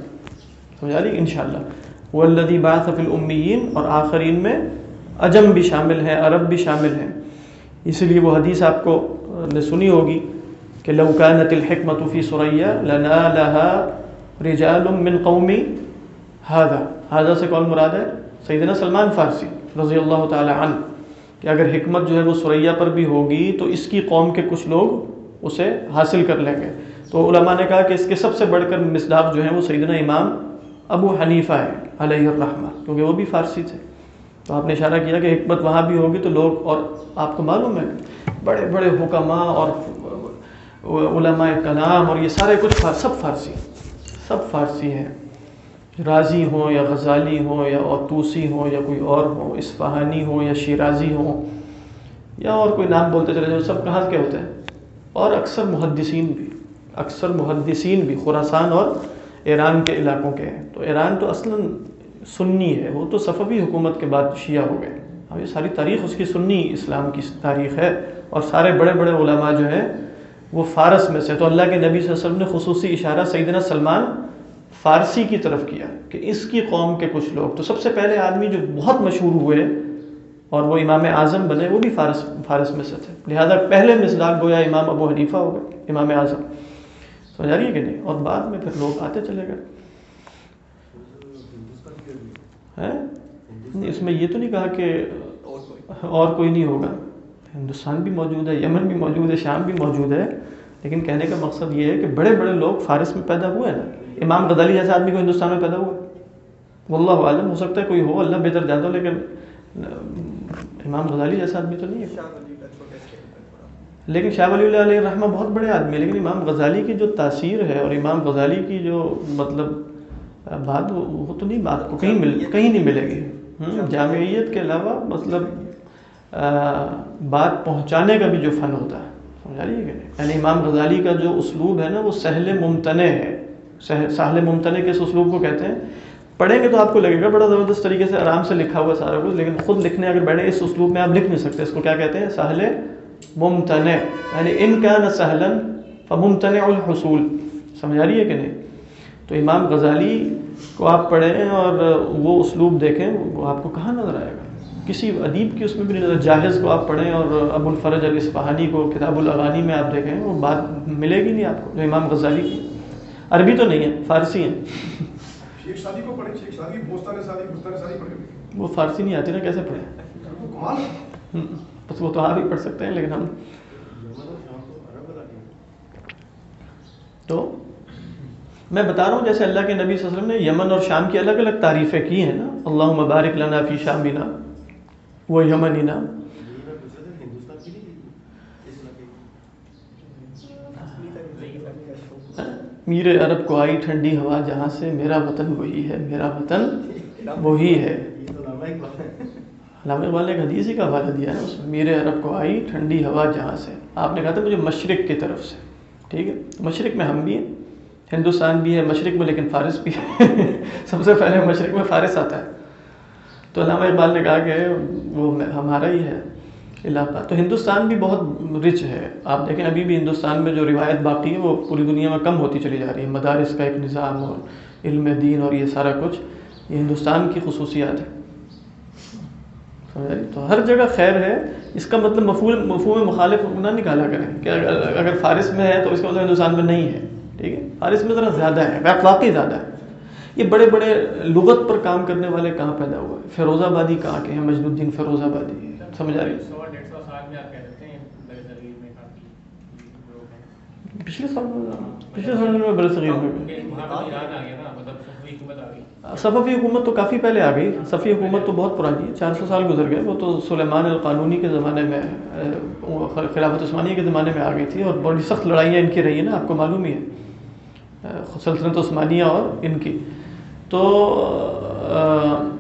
سمجھا رہی انشاءاللہ. والذی بعث فی الامیین، اور آخرین میں عجم بھی شامل ہے، عرب بھی شامل ہے اس لیے وہ حدیث آپ کو نے سنی ہوگی کہ لو كانت الحکمت فی سریہ لنالها رجال من قومی هذا هذا سے کون مراد ہے؟ سیدنا سلمان فارسی رضی اللہ تعالی عنہ۔ کہ اگر حکمت جو ہے وہ سریہ پر بھی ہوگی تو اس کی قوم کے کچھ لوگ اسے حاصل کر لیں گے۔ تو علماء نے کہا کہ اس کے سب سے بڑھ کر مصداق جو ہیں وہ سیدنا امام ابو حنیفہ ہے علیہ الرحمہ، کیونکہ وہ بھی فارسی تھے۔ تو آپ نے اشارہ کیا کہ حکمت وہاں بھی ہوگی تو لوگ اور آپ کو معلوم ہے۔ بڑے بڑے حکماء اور علماء کلام اور یہ سارے کچھ فار، سب فارسی سب فارسی ہیں۔ راضی ہوں یا غزالی ہوں یا اوتوسی ہوں یا کوئی اور ہو اسفہانی ہو یا شیرازی ہوں، یا اور کوئی نام بولتے چلے جاؤ، سب کہاں کے ہوتے ہیں؟ اور اکثر محدثین بھی، اکثر محدثین بھی خوراسان اور ایران کے علاقوں کے ہیں۔ تو ایران تو اصلا سنی ہے، وہ تو صفوی حکومت کے بعد شیعہ ہو گئے۔ اب یہ ساری تاریخ اس کی سنی اسلام کی تاریخ ہے اور سارے بڑے بڑے علماء جو ہیں، وہ فارس میں سے۔ تو اللہ کے نبی صلی اللہ علیہ وسلم نے خصوصی اشارہ سیدنا سلمان فارسی کی طرف کیا کہ اس کی قوم کے کچھ لوگ۔ تو سب سے پہلے آدمی جو بہت مشہور ہوئے اور وہ امام اعظم بنے، وہ بھی فارس فارس میں سے تھے۔ لہذا پہلے مصداق گویا امام ابو حنیفہ ہو گئے، امام اعظم۔ سمجھا رہی ہے کہ نہیں؟ اور بعد میں پھر لوگ آتے چلے گئے۔ اس میں یہ تو نہیں کہا کہ اور کوئی نہیں ہوگا۔ ہندوستان بھی موجود ہے، یمن بھی موجود ہے، شام بھی موجود ہے۔ لیکن کہنے کا مقصد یہ ہے کہ بڑے بڑے لوگ فارس میں پیدا ہوئے ہیں۔ نا امام غزالی جیسے آدمی کو ہندوستان میں پیدا ہوا۔ واللہ عالم ہو سکتا ہے کوئی ہو، اللہ بہتر جانتا ہو، لیکن امام غزالی جیسا آدمی تو نہیں ہے۔ لیکن شاہ ولی اللہ علیہ الرحمہ بہت بڑے آدمی لیکن امام غزالی کی جو تاثیر ہے اور امام غزالی کی جو مطلب بات وہ تو نہیں بات کو کہیں مل کہیں نہیں ملے گی۔ جامعیت کے علاوہ مطلب بات پہنچانے کا بھی جو فن ہوتا ہے سمجھا لیے کہ یعنی امام غزالی کا جو اسلوب ہے نا وہ سہل ممتنع ہے۔ سہل ممتنع کے اس اسلوب کو کہتے ہیں؟ پڑھیں گے تو آپ کو لگے گا بڑا زبردست طریقے سے آرام سے لکھا ہوا سارا کچھ لیکن خود لکھنے اگر بیٹھے اس اسلوب میں آپ لکھ نہیں سکتے اس کو کیا کہتے ہیں؟ سہل ممتنع یعنی ان کا نہ سہلن فممتنع الحصول۔ سمجھا رہی ہے کہ نہیں؟ تو امام غزالی کو آپ پڑھیں اور وہ اسلوب دیکھیں وہ آپ کو کہاں نظر آئے گا؟ کسی ادیب کی اس میں بھی نہیں جاہز کو آپ پڑھیں اور ابو الفرج علی اسفہانی کو کتاب الاغانی میں آپ دیکھیں وہ بات ملے گی نہیں آپ کو جو امام غزالی کی۔ عربی تو نہیں ہے فارسی ہیں۔ وہ فارسی نہیں آتی نا کیسے پڑھیں؟ بس وہ تو آپ ہی پڑھ سکتے ہیں، لیکن ہم تو میں بتا رہا ہوں، جیسے اللہ کے نبی صلی اللہ علیہ وسلم نے یمن اور شام کی الگ الگ تعریفیں کی ہیں نا۔ اللہ مبارک لنا فی شامنا وہ یمن ہی نا میر عرب کو آئی ٹھنڈی ہوا جہاں سے میرا وطن وہی ہے، میرا وطن وہی ہے۔ علامہ اقبال نے ایک حدیث ہی کا حوالہ دیا ہے اس میں عرب کو آئی ٹھنڈی ہوا جہاں سے۔ آپ نے کہا تھا مجھے مشرق کی طرف سے۔ ٹھیک ہے؟ مشرق میں ہم بھی ہیں، ہندوستان بھی ہے، مشرق میں، لیکن فارس بھی ہے۔ [LAUGHS] سب سے پہلے مشرق میں فارس آتا ہے۔ تو علامہ اقبال نے کہا کہ وہ ہمارا ہی ہے علاقہ۔ تو ہندوستان بھی بہت رچ ہے۔ آپ دیکھیں، ابھی بھی ہندوستان میں جو روایت باقی ہے، وہ پوری دنیا میں کم ہوتی چلی جا رہی ہے۔ مدارس کا ایک نظام اور علم دین اور یہ سارا کچھ، یہ ہندوستان کی خصوصیات ہے تو ہر جگہ خیر ہے۔ اس کا مطلب مفہوم مفہوم مخالف نہ نکالا کریں کہ اگر فارس میں ہے تو اس کا مطلب ہندوستان میں نہیں ہے۔ ٹھیک ہے؟ فارس میں ذرا زیادہ ہے واقعی زیادہ ہے۔ یہ بڑے بڑے لغت پر کام کرنے والے کہاں پیدا ہوئے؟ فیروز آبادی کہاں کے ہیں؟ مجد الدین فیروز آبادی، سمجھ آ رہی پچھلے سال پچھلے سال میں بڑے صغیر میں صفی حکومت تو کافی پہلے آ گئی۔ صفی حکومت تو بہت پرانی ہے، چار سو سال گزر گئے۔ وہ تو سلیمان القانونی کے زمانے میں خلافت عثمانیہ کے زمانے میں آ گئی تھی اور بڑی سخت لڑائیاں ان کی رہی ہیں نا، آپ کو معلوم ہی ہے۔ سلطنت عثمانیہ اور ان کی۔ تو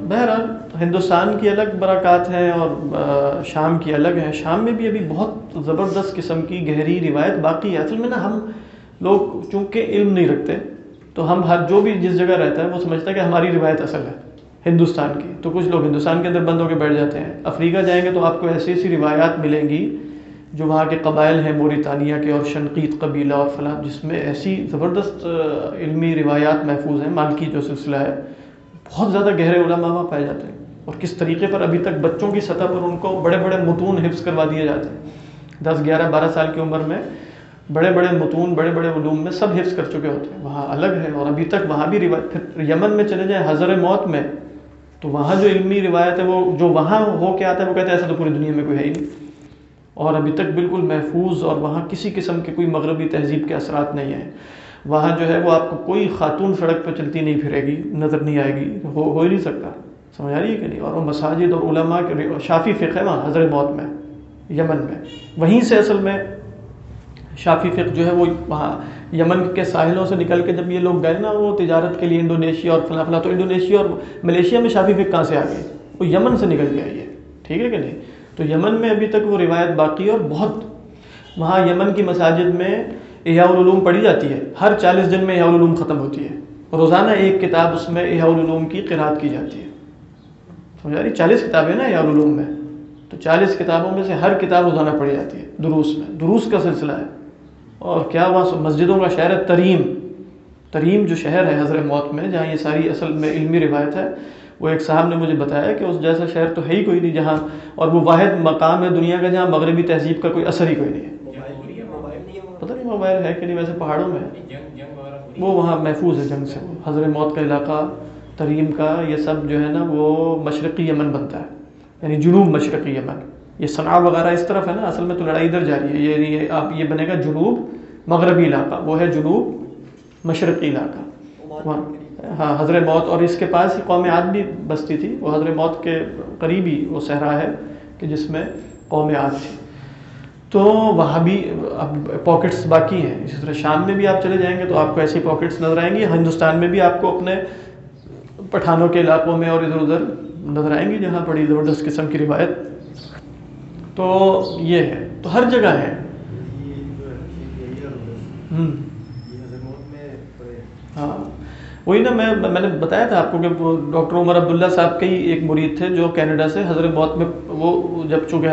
بہرحال ہندوستان کی الگ برکات ہیں اور شام کی الگ ہیں۔ شام میں بھی ابھی بہت زبردست قسم کی گہری روایت باقی ہے۔ اصل میں نا ہم لوگ چونکہ علم نہیں رکھتے تو ہم ہر جو بھی جس جگہ رہتا ہے وہ سمجھتا ہے کہ ہماری روایت اصل ہے، ہندوستان کی۔ تو کچھ لوگ ہندوستان کے اندر بند ہو کے بیٹھ جاتے ہیں۔ افریقہ جائیں گے تو آپ کو ایسی ایسی روایات ملیں گی جو وہاں کے قبائل ہیں، موریتانیہ کے اور شنقیت قبیلہ اور فلاں، جس میں ایسی زبردست علمی روایات محفوظ ہیں۔ مالکی جو سلسلہ ہے، بہت زیادہ گہرے علماء وہاں پائے جاتے ہیں۔ اور کس طریقے پر ابھی تک بچوں کی سطح پر ان کو بڑے بڑے متون حفظ کروا دیے جاتے ہیں۔ دس گیارہ بارہ سال کی عمر میں بڑے بڑے متون، بڑے بڑے علوم میں سب حفظ کر چکے ہوتے ہیں۔ وہاں الگ ہے اور ابھی تک وہاں بھی روایت، پھر یمن میں چلے جائیں حضر موت میں، تو وہاں جو علمی روایت ہے وہ، جو وہاں ہو کے آتا ہے، وہ کہتے ہیں ایسا تو پوری دنیا میں کوئی ہے ہی نہیں۔ اور ابھی تک بالکل محفوظ اور وہاں کسی قسم کے کوئی مغربی تہذیب کے اثرات نہیں ہیں۔ وہاں جو ہے وہ آپ کو کوئی خاتون سڑک پہ چلتی نہیں پھرے گی، نظر نہیں آئے گی، ہو ہو ہی نہیں سکتا۔ سمجھ آ رہی ہے کہ نہیں؟ اور وہ مساجد اور علماء کے شافی فقہ ہے وہاں حضرت موت میں، یمن میں۔ وہیں سے اصل میں شافی فقہ جو ہے وہ وہاں یمن کے ساحلوں سے نکل کے جب یہ لوگ گئے نا، وہ تجارت کے لیے انڈونیشیا اور فلاں فلاں، تو انڈونیشیا اور ملیشیا میں شافی فقہ کہاں سے آ گئے وہ یمن سے نکل گیا یہ ٹھیک ہے کہ نہیں؟ تو یمن میں ابھی تک وہ روایت باقی ہے اور بہت وہاں یمن کی مساجد میں احیاء العلوم پڑھی جاتی ہے، ہر چالیس دن میں احیاء العلوم ختم ہوتی ہے۔ روزانہ ایک کتاب اس میں احیاء العلوم کی قرآد کی جاتی ہے۔ سمجھا رہی؟ چالیس کتابیں نا احیاء العلوم میں۔ تو چالیس کتابوں میں سے ہر کتاب روزانہ پڑھی جاتی ہے، دروس میں۔ دروس کا سلسلہ ہے۔ اور کیا وہاں مسجدوں کا شہر ہے تریم. تریم جو شہر ہے حضرت موت میں، جہاں یہ ساری اصل میں علمی روایت ہے، وہ ایک صاحب نے مجھے بتایا کہ اس جیسا شہر تو ہے ہی کوئی نہیں، جہاں اور وہ واحد مقام ہے دنیا کا، جہاں مغربی تہذیب کا کوئی اثر ہی کوئی نہیں ہے۔ پتہ نہیں موبائل ہے کہ نہیں، ویسے پہاڑوں میں وہ وہاں محفوظ ہے جنگ سے۔ حضرت موت کا علاقہ تریم کا، یہ سب جو ہے نا، وہ مشرقی یمن بنتا ہے۔ یعنی جنوب مشرقی یمن۔ یہ صنع وغیرہ اس طرف ہے نا، اصل میں تو لڑائی ادھر جا رہی ہے۔ یہ آپ یہ بنے گا جنوب مغربی علاقہ، وہ ہے جنوب مشرقی علاقہ۔ وہاں ہاں حضرت موت اور اس کے پاس ہی قوم عاد بھی بستی تھی۔ وہ حضرت موت کے قریب ہی وہ صحرا ہے کہ جس میں قوم عاد تھی۔ تو وہاں بھی اب پاکٹس باقی ہیں۔ اسی طرح شام میں بھی آپ چلے جائیں گے تو آپ کو ایسی پاکٹس نظر آئیں گی۔ ہندوستان میں بھی آپ کو اپنے پٹھانوں کے علاقوں میں اور ادھر ادھر نظر آئیں گی، جہاں بڑی زبردست قسم کی روایت تو یہ ہے، تو ہر جگہ ہے۔ ہاں۔ وہی نا میں میں نے بتایا تھا آپ کو کہ ڈاکٹر عمر عبداللہ صاحب کے ہی ایک مرید تھے جو کینیڈا سے حضرت موت میں وہ جب چونکہ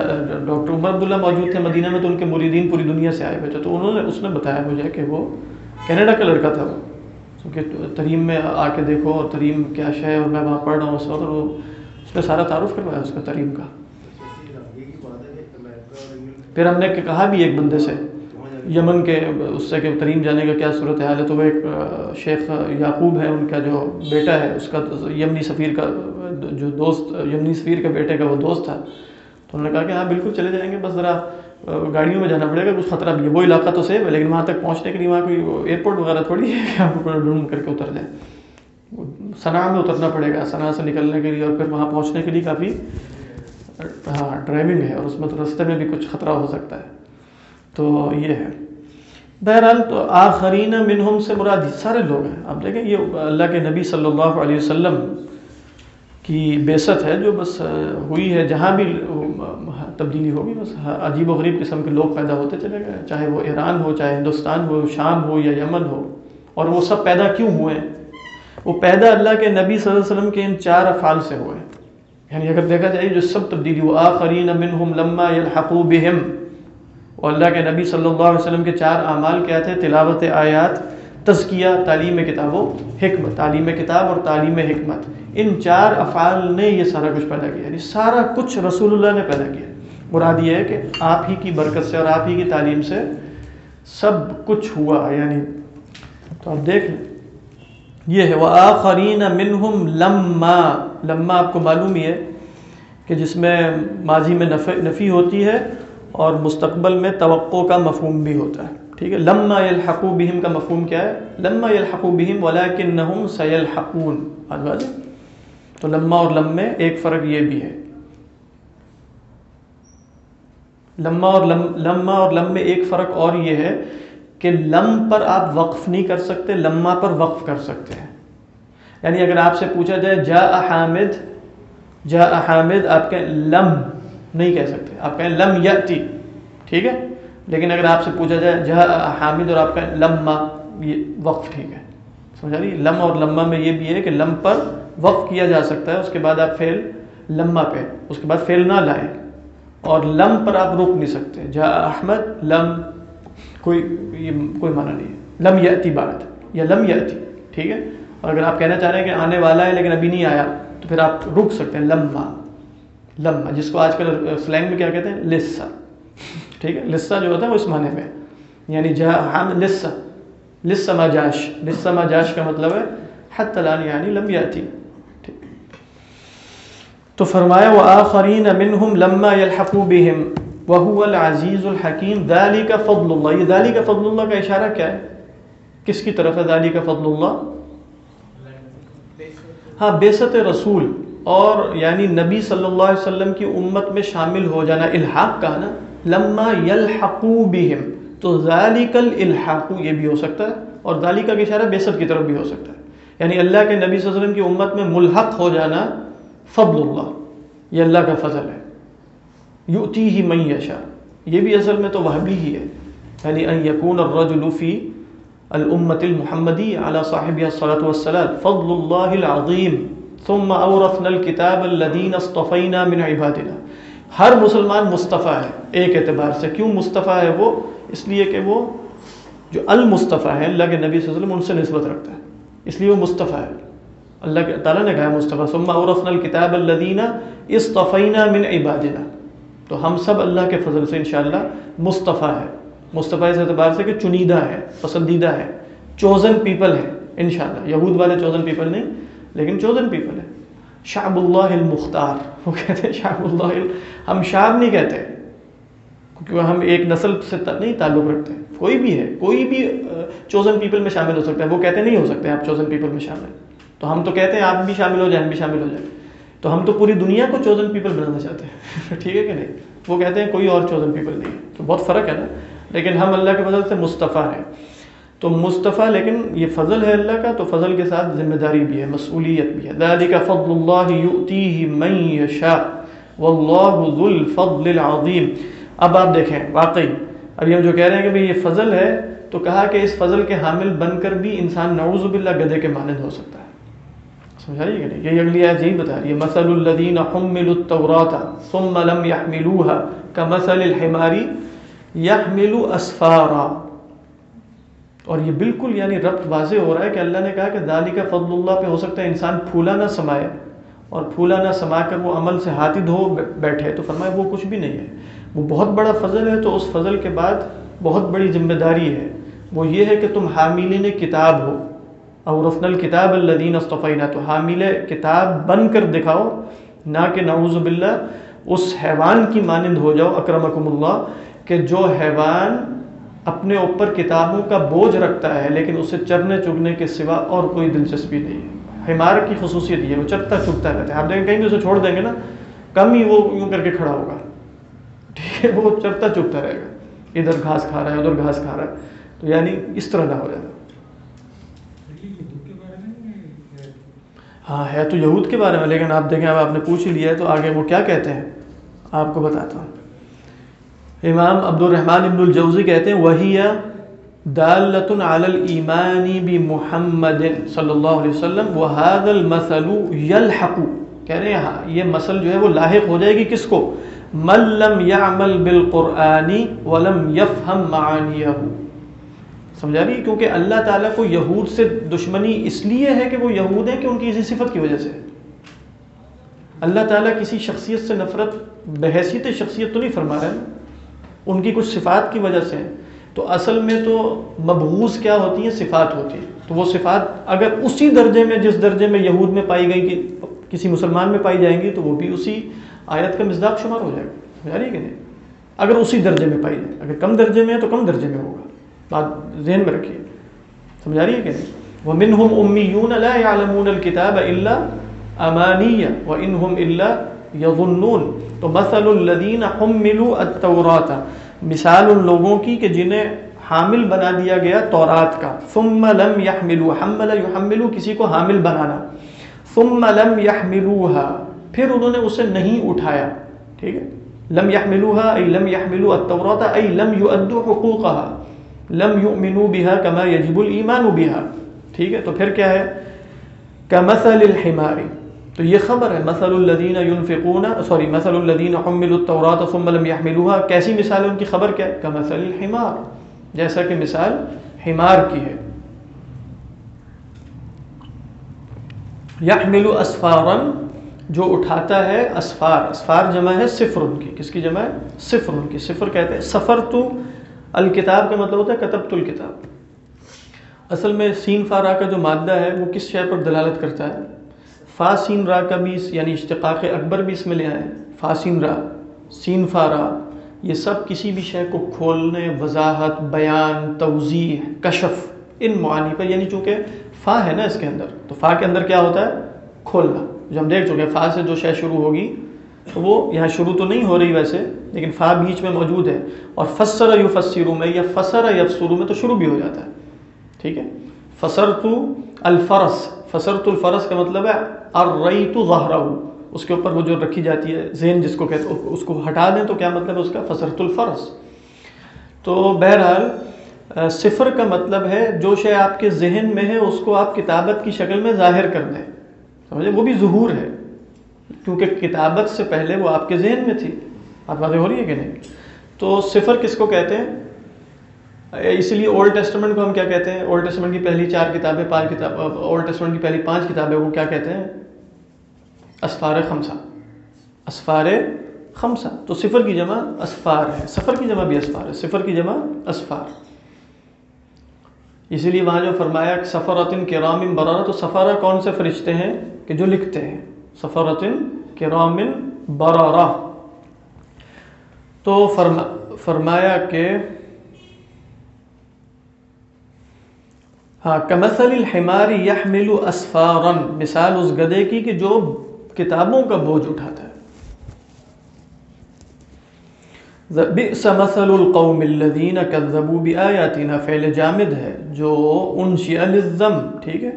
ڈاکٹر عمر عبداللہ موجود تھے مدینہ میں تو ان کے مریدین پوری دنیا سے آئے ہوئے تھے، تو انہوں نے، اس نے بتایا مجھے کہ وہ کینیڈا کا لڑکا تھا وہ۔ کیونکہ تریم میں آ کے دیکھو اور تریم کیا شے اور میں وہاں پڑھ رہا ہوں، اس وقت وہ اس میں سارا تعارف کروایا، اس کا تریم کا۔ پھر ہم نے کہا بھی ایک بندے سے، یمن کے اس سے کہ تریم جانے کا کیا صورت حال ہے؟ تو وہ ایک شیخ یعقوب ہے ان کا جو بیٹا ہے، اس کا یمنی سفیر کا، جو دوست، یمنی سفیر کے بیٹے کا وہ دوست تھا۔ تو انہوں نے کہا کہ ہاں بالکل چلے جائیں گے، بس ذرا گاڑیوں میں جانا پڑے گا، کچھ خطرہ بھی ہے۔ وہ علاقہ تو سیف ہے، لیکن وہاں تک پہنچنے کے لیے وہاں کوئی ایئرپورٹ وغیرہ تھوڑی ہے کہ آپ ڈھونڈ کر کے اتر جائیں۔ صنع میں اترنا پڑے گا صنع سے نکلنے کے لیے اور پھر وہاں پہنچنے کے لیے کافی ہاں ڈرائیونگ ہے اور اس مطلب میں تو رستے میں بھی کچھ خطرہ ہو سکتا ہے۔ تو یہ ہے۔ بہرحال تو آخرین منہم سے مراد سارے لوگ ہیں۔ آپ دیکھیں، یہ اللہ کے نبی صلی اللہ علیہ وسلم کی بیست ہے جو بس ہوئی ہے۔ جہاں بھی تبدیلی ہوگی، بس عجیب و غریب قسم کے لوگ پیدا ہوتے چلے گئے۔ چاہے وہ ایران ہو، چاہے ہندوستان ہو، شام ہو یا یمن ہو۔ اور وہ سب پیدا کیوں ہوئے؟ وہ پیدا اللہ کے نبی صلی اللہ علیہ وسلم کے ان چار افعال سے ہوئے۔ یعنی اگر دیکھا جائے جو سب تبدیلی وہ آخرین منہم لما یلحقو بہم۔ اور اللہ کے نبی صلی اللہ علیہ وسلم کے چار اعمال کیا تھے؟ تلاوت آیات، تزکیہ، تعلیم کتاب و حکمت۔ تعلیم کتاب اور تعلیم حکمت۔ ان چار افعال نے یہ سارا کچھ پیدا کیا۔ یعنی سارا کچھ رسول اللہ نے پیدا کیا۔ مراد یہ ہے کہ آپ ہی کی برکت سے اور آپ ہی کی تعلیم سے سب کچھ ہوا یعنی تو آپ دیکھ لیں۔ یہ ہے وہ آخرین منہم لما لما آپ کو معلوم ہی ہے کہ جس میں ماضی میں نفی ہوتی ہے اور مستقبل میں توقع کا مفہوم بھی ہوتا ہے۔ ٹھیک ہے، لما یلحقو بہم کا مفہوم کیا ہے؟ لما یلحقو بہم ولیکنہم سیلحقون۔ آج بات تو لما اور لم میں ایک فرق یہ بھی ہے۔ لما اور لم، لما اور لم میں ایک فرق اور یہ ہے کہ لم پر آپ وقف نہیں کر سکتے لما پر وقف کر سکتے ہیں۔ یعنی اگر آپ سے پوچھا جائے، جا حامد جا حامد، آپ کہیں لم نہیں کہہ سکتے۔ آپ کہیں لم یاتی ٹھیک ہے؟ لیکن اگر آپ سے پوچھا جائے، جا حامد، اور آپ کہیں لما یہ وقف ٹھیک ہے۔ سمجھا رہی؟ لم اور لما میں یہ بھی ہے کہ لم پر وقف کیا جا سکتا ہے، اس کے بعد آپ فیل لما پہ، اس کے بعد فیل نہ لائیں۔ اور لم پر آپ روک نہیں سکتے۔ جا احمد، لم کوئی یہ کوئی معنی نہیں ہے۔ لم یاتی بات یا لم یاتی ٹھیک ہے؟ اور اگر آپ کہنا چاہ رہے ہیں کہ آنے والا ہے لیکن ابھی نہیں آیا، تو پھر آپ رک سکتے ہیں، لما لما، جس کو آج کل سلینگ میں کیا کہتے ہیں؟ لسا، ٹھیک ہے؟ لسا جو ہوتا ہے وہ اس معنی میں یعنی جا ہم لسا لسا ما جاش، لسا ما جاش کا مطلب ہے حت تلانی یعنی لم یاتی تو فرمایا وہ آخرین منہم لما یلحقو بہم۔ وهو العزیز الحکیم ذالی کا فضل اللہ۔ یہ ذالی کا فضل اللہ کا اشارہ کیا ہے؟ کس کی طرف ہے ذالی کا فضل اللہ؟ ہاں بیست رسول۔ اور یعنی نبی صلی اللہ علیہ وسلم کی امت میں شامل ہو جانا، الحاق کا نا، لما یلحقو بہم۔ تو ذالک الالحاق یہ بھی ہو سکتا ہے، اور ذالک کا اشارہ بیست کی طرف بھی ہو سکتا ہے۔ یعنی اللہ کے نبی صلی اللہ علیہ وسلم کی امت میں ملحق ہو جانا فضل اللہ۔ یہ اللہ کا فضل ہے۔ یؤتی ہی من یہ بھی اصل میں تو وہبی ہی ہے۔ یعنی ان یکون الرجل فی الامت المحمدی علی صاحبہ الصلاة والسلام، فضل اللہ العظیم، ثم اورثنا الكتاب الذين اصطفینا من عبادنا۔ ہر مسلمان مصطفیٰ ہے، ایک اعتبار سے۔ کیوں مصطفیٰ ہے وہ؟ اس لیے کہ وہ جو المصطفیٰ ہے، اللہ کے نبی صلی اللہ علیہ وسلم ان سے نسبت رکھتا ہے۔ اس لیے وہ مصطفیٰ ہے۔ اللہ کے تعالیٰ نے کہا مصطفیٰ، ثم اورثنا الكتاب الذين اصطفینا من عبادنا۔ تو ہم سب اللہ کے فضل سے انشاءاللہ مصطفیٰ ہے۔ مصطفیٰ اس اعتبار سے کہ چنیدہ ہے، پسندیدہ ہے۔ چوزن پیپل ہے، انشاءاللہ۔ یہود والے چوزن پیپل نہیں، لیکن چوزن پیپل ہے۔ شعب اللہ المختار۔ وہ کہتے ہیں شعب اللہ ہم شعب نہیں کہتے، کیونکہ ہم ایک نسل سے نہیں تعلق رکھتے۔ کوئی بھی ہے، کوئی بھی چوزن پیپل میں شامل ہو سکتا ہے۔ وہ کہتے نہیں ہو سکتے، آپ چوزن پیپل میں شامل تو ہم تو کہتے ہیں آپ بھی شامل ہو جائیں، ہم بھی شامل ہو جائیں۔ تو ہم تو پوری دنیا کو چوزن پیپل بنانا چاہتے ہیں. [LAUGHS] ٹھیک ہے کہ نہیں؟ وہ کہتے ہیں کوئی اور چوزن پیپل نہیں ہے. تو بہت فرق ہے نا؟ لیکن ہم اللہ کے فضل سے مصطفیٰ ہیں. تو مصطفیٰ لیکن یہ فضل ہے اللہ کا، تو فضل کے ساتھ ذمہ داری بھی ہے، مسئولیت بھی ہے. ذالک فضل اللہ یؤتیہ من یشاء. واللہ ذو الفضل العظیم. اب آپ دیکھیں، واقعی ابھی ہم جو کہہ رہے ہیں کہ بھئی یہ فضل ہے، تو کہا کہ اس فضل کے حامل بن کر بھی انسان نعوذ باللہ گدے کے مانند ہو سکتا ہے. سمجھا رہی کہ نہیں؟ یہ اگلی آیت یہی بتا رہی ہے، مثل الذین حملوا التوراۃ ثم لم يحملوها كمثل الحمار يحمل اسفارا اور یہ بالکل یعنی ربط واضح ہو رہا ہے کہ اللہ نے کہا کہ دالی کا فضل اللہ پہ ہو سکتا ہے انسان پھولا نہ سمائے اور پھولا نہ سما کر وہ عمل سے ہاتھی دھو بیٹھے۔ تو فرمایا وہ کچھ بھی نہیں ہے۔ وہ بہت بڑا فضل ہے تو اس فضل کے بعد بہت بڑی ذمہ داری ہے۔ وہ یہ ہے کہ تم حاملین کتاب ہو۔ اور رفن الکتاب الدین استفینہ تو ہاں حامل کتاب بن کر دکھاؤ، نہ کہ نعوذ باللہ، اس حیوان کی مانند ہو جاؤ، اکرمکم اللہ، کہ جو حیوان اپنے اوپر کتابوں کا بوجھ رکھتا ہے، لیکن اسے چرنے چگنے کے سوا اور کوئی دلچسپی نہیں ہے۔ ہمار کی خصوصیت یہ وہ چرتا چگتا رہتا ہے۔ آپ دیکھیں، کہیں بھی اسے چھوڑ دیں گے نا، کم ہی وہ یوں کر کے کھڑا ہوگا۔ ٹھیک ہے، وہ چرتا چگتا رہے گا۔ ادھر گھاس کھا رہا ہے، ادھر گھاس کھا رہا ہے۔ تو یعنی اس طرح نہ ہو جائے ہاں ہے تو یہود کے بارے میں، لیکن آپ دیکھیں، اب آپ نے پوچھ ہی لیا ہے، تو آگے وہ کیا کہتے ہیں؟ آپ کو بتاتا ہوں۔ امام عبد الرحمن ابن الجوزی کہتے ہیں، وہی دالت علی بمحمد صلی اللہ علیہ وسلم وهذا المثل يلحق کہہ رہے ہیں ہاں، یہ مثل جو ہے وہ لاحق ہو جائے گی کس کو؟ من لم يعمل ولم يفهم معانیہ۔ سمجھا رہی کیونکہ اللہ تعالیٰ کو یہود سے دشمنی اس لیے ہے کہ وہ یہود ہیں کہ ان کی اسی صفت کی وجہ سے۔ اللہ تعالیٰ کسی شخصیت سے نفرت بحیثیت شخصیت تو نہیں فرما رہا ہے، ان کی کچھ صفات کی وجہ سے۔ تو اصل میں تو مبغوض کیا ہوتی ہیں؟ صفات ہوتی ہیں۔ تو وہ صفات اگر اسی درجے میں، جس درجے میں یہود میں پائی گئی کہ کسی مسلمان میں پائی جائیں گی، تو وہ بھی اسی آیت کا مزداق شمار ہو جائے گا۔ جا رہی کہ نہیں؟ اگر اسی درجے میں پائی جائے، اگر کم درجے میں ہے تو کم درجے میں ہوگا۔ بات ذہن میں رکھیے۔ سمجھا رہی ہے کہ نہیں؟ وہ من ہم امی یون الکتاب اللہ امانی و ان ہم اللہ یغنون تو مثل الدین حملوا التورات مثال ان لوگوں کی کہ جنہیں حامل بنا دیا گیا تورات کا۔ ثم لم يحملوا حمل يحملوا کسی کو حامل بنانا۔ ثم لم يحملوها، پھر انہوں نے اسے نہیں اٹھایا۔ ٹھیک ہے؟ لم يحملوها اي لم يحملوا التوراة اي لم يؤدوا حقوقها۔ لم يؤمنوا بها كما يجب الايمان بها. ٹھیک ہے؟ تو پھر کیا ہے؟ كمثل الحمار. تو یہ خبر ہے، مثل الدین ينفقون سوری، مثل الدین حملوا التوراۃ ثم لم يحملوها کیسی مثال ہے ان کی خبر کیا ہے؟ کمثل الحمار. جیسا کہ مثال حمار کی ہے. يحمل اسفارا، جو اٹھاتا ہے اسفار. اسفار جمع ہے صفر ان کی. کس کی جمع ہے؟ صفر ان کی. صفر کہتے ہیں سفر تو الکتاب کا مطلب ہوتا ہے کتب الکتاب۔ اصل میں سین فارا کا جو مادہ ہے وہ کس شے پر دلالت کرتا ہے؟ فاسین را کا بھی یعنی اشتقاق اکبر بھی اس میں لے آئے۔ فاسین را، سین فارا یہ سب کسی بھی شے کو کھولنے، وضاحت، بیان، توضیح، کشف، ان معانی پر یعنی چونکہ فا ہے نا اس کے اندر، تو فا کے اندر کیا ہوتا ہے؟ کھولنا۔ جو ہم دیکھ چکے فا سے جو شے شروع ہوگی تو وہ یہاں شروع تو نہیں ہو رہی ویسے، لیکن فا بیچ میں موجود ہے۔ اور فسر یو فسرو میں، یا فسر یفسرو میں تو شروع بھی ہو جاتا ہے۔ ٹھیک ہے؟ فسر تو الفرس۔ فسرت الفرس کا مطلب ہے الریت ظہرہ اس کے اوپر وہ جو رکھی جاتی ہے، ذہن جس کو کہتے اس کو ہٹا دیں تو کیا مطلب ہے اس کا؟ فسرت الفرس۔ تو بہرحال صفر کا مطلب ہے جو شے آپ کے ذہن میں ہے، اس کو آپ کتابت کی شکل میں ظاہر کر دیں سمجھے؟ وہ بھی ظہور ہے۔ کیونکہ کتابت سے پہلے وہ آپ کے ذہن میں تھی۔ آپ باتیں ہو رہی ہے کہ نہیں؟ تو صفر کس کو کہتے ہیں؟ اس لیے اولڈ ٹیسٹمنٹ کو ہم کیا کہتے ہیں؟ اولڈ ٹیسٹمنٹ کی پہلی چار کتابیں، پانچ کتاب اولڈ ٹیسٹمنٹ کی پہلی پانچ کتابیں وہ کیا کہتے ہیں؟ اسفار خمسہ۔ اسفار خمسہ۔ تو صفر کی جمع اسفار ہے۔ سفر کی جمع بھی اسفار ہے۔ صفر کی جمع اسفار۔ اسی لیے وہاں جو فرمایا سفرتن کرام برارہ تو سفارہ کون سے فرشتے ہیں کہ جو لکھتے ہیں؟ سفرتن، کرام، برارہ۔ تو فرما، فرمایا کہ ہاں کمسل الحمار یحمل اسفارا۔ مثال اس گدے کی کہ جو کتابوں کا بوجھ اٹھاتا ہے۔ بئس مثل القوم الذين كذبوا بآياتنا فعل جامد ہے، جو انشئ للذم، ٹھیک ہے؟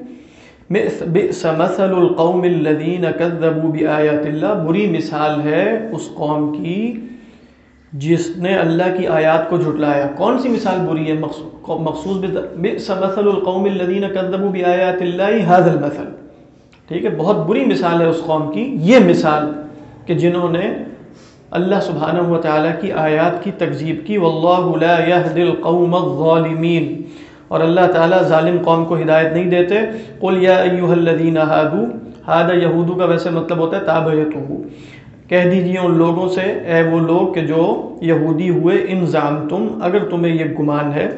بئس مثل القوم الذين كذبوا بآيات الله بری مثال ہے اس قوم کی جس نے اللہ کی آیات کو جھٹلایا۔ کون سی مثال بری ہے؟ مخصوص مثل القوم الذین کذبوا بآیات اللہ هذا المثل۔ ٹھیک ہے، بہت بری مثال ہے اس قوم کی۔ یہ مثال کہ جنہوں نے اللہ سبحانہ و تعالیٰ کی آیات کی تکذیب کی۔ واللہ لا يهدي القوم الظالمین۔ اور اللہ تعالیٰ ظالم قوم کو ہدایت نہیں دیتے۔ قل یا ایوہ الذین هادو ہادہ یہودو کا ویسے مطلب ہوتا ہے تابعیت کہہ دیجیے ان لوگوں سے، اے وہ لوگ کہ جو یہودی ہوئے انزام تم اگر تمہیں یہ گمان ہے۔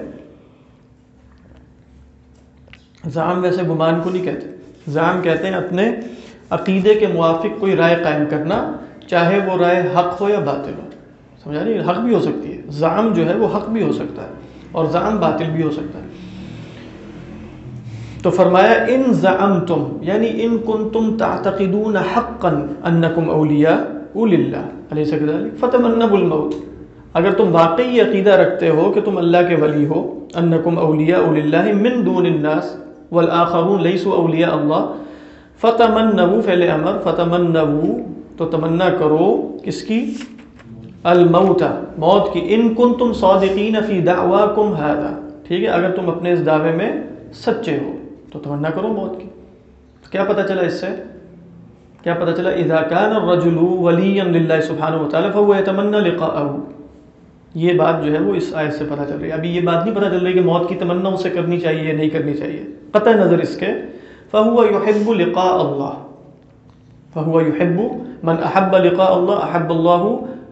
زام ویسے گمان کو نہیں کہتے۔ زام کہتے ہیں اپنے عقیدے کے موافق کوئی رائے قائم کرنا، چاہے وہ رائے حق ہو یا باطل ہو۔ سمجھا نہیں حق بھی ہو سکتی ہے۔ زام جو ہے وہ حق بھی ہو سکتا ہے۔ اور زام باطل بھی ہو سکتا ہے۔ تو فرمایا، ان زعم تم یعنی ان کن تم تعتقدون حقا انکم اولیاء اول اللہ علیہ سکر فتمنب الموت۔ اگر تم واقعی عقیدہ رکھتے ہو کہ تم اللہ کے ولی ہو، انکم اولیاء اول اللہ من دون الناس، والآخرون لیسوا اولیاء اللہ۔ فتمنبو، فعل امر، فتمنبو، تو تمنا کرو کس کی؟ الموت، موت کی۔ ان کن تم صادقین فی دعواکم هذا۔ ٹھیک ہے، اگر تم اپنے اس دعوے میں سچے ہو، تو تمنا کرو موت کی۔ کیا پتہ چلا اس سے؟ کیا پتہ چلا؟ اذا كان الرجل وليا لله سبحانه وتعالى فهو يتمنى لقاءه یہ بات جو ہے وہ اس آیت سے پتہ چل رہی ہے۔ ابھی یہ بات نہیں پتہ چل رہی کہ موت کی تمنا اسے کرنی چاہیے نہیں کرنی چاہیے۔ قطع نظر اس کے۔ فهو يحب لقاء الله فهو يحب من احب لقاء الله احب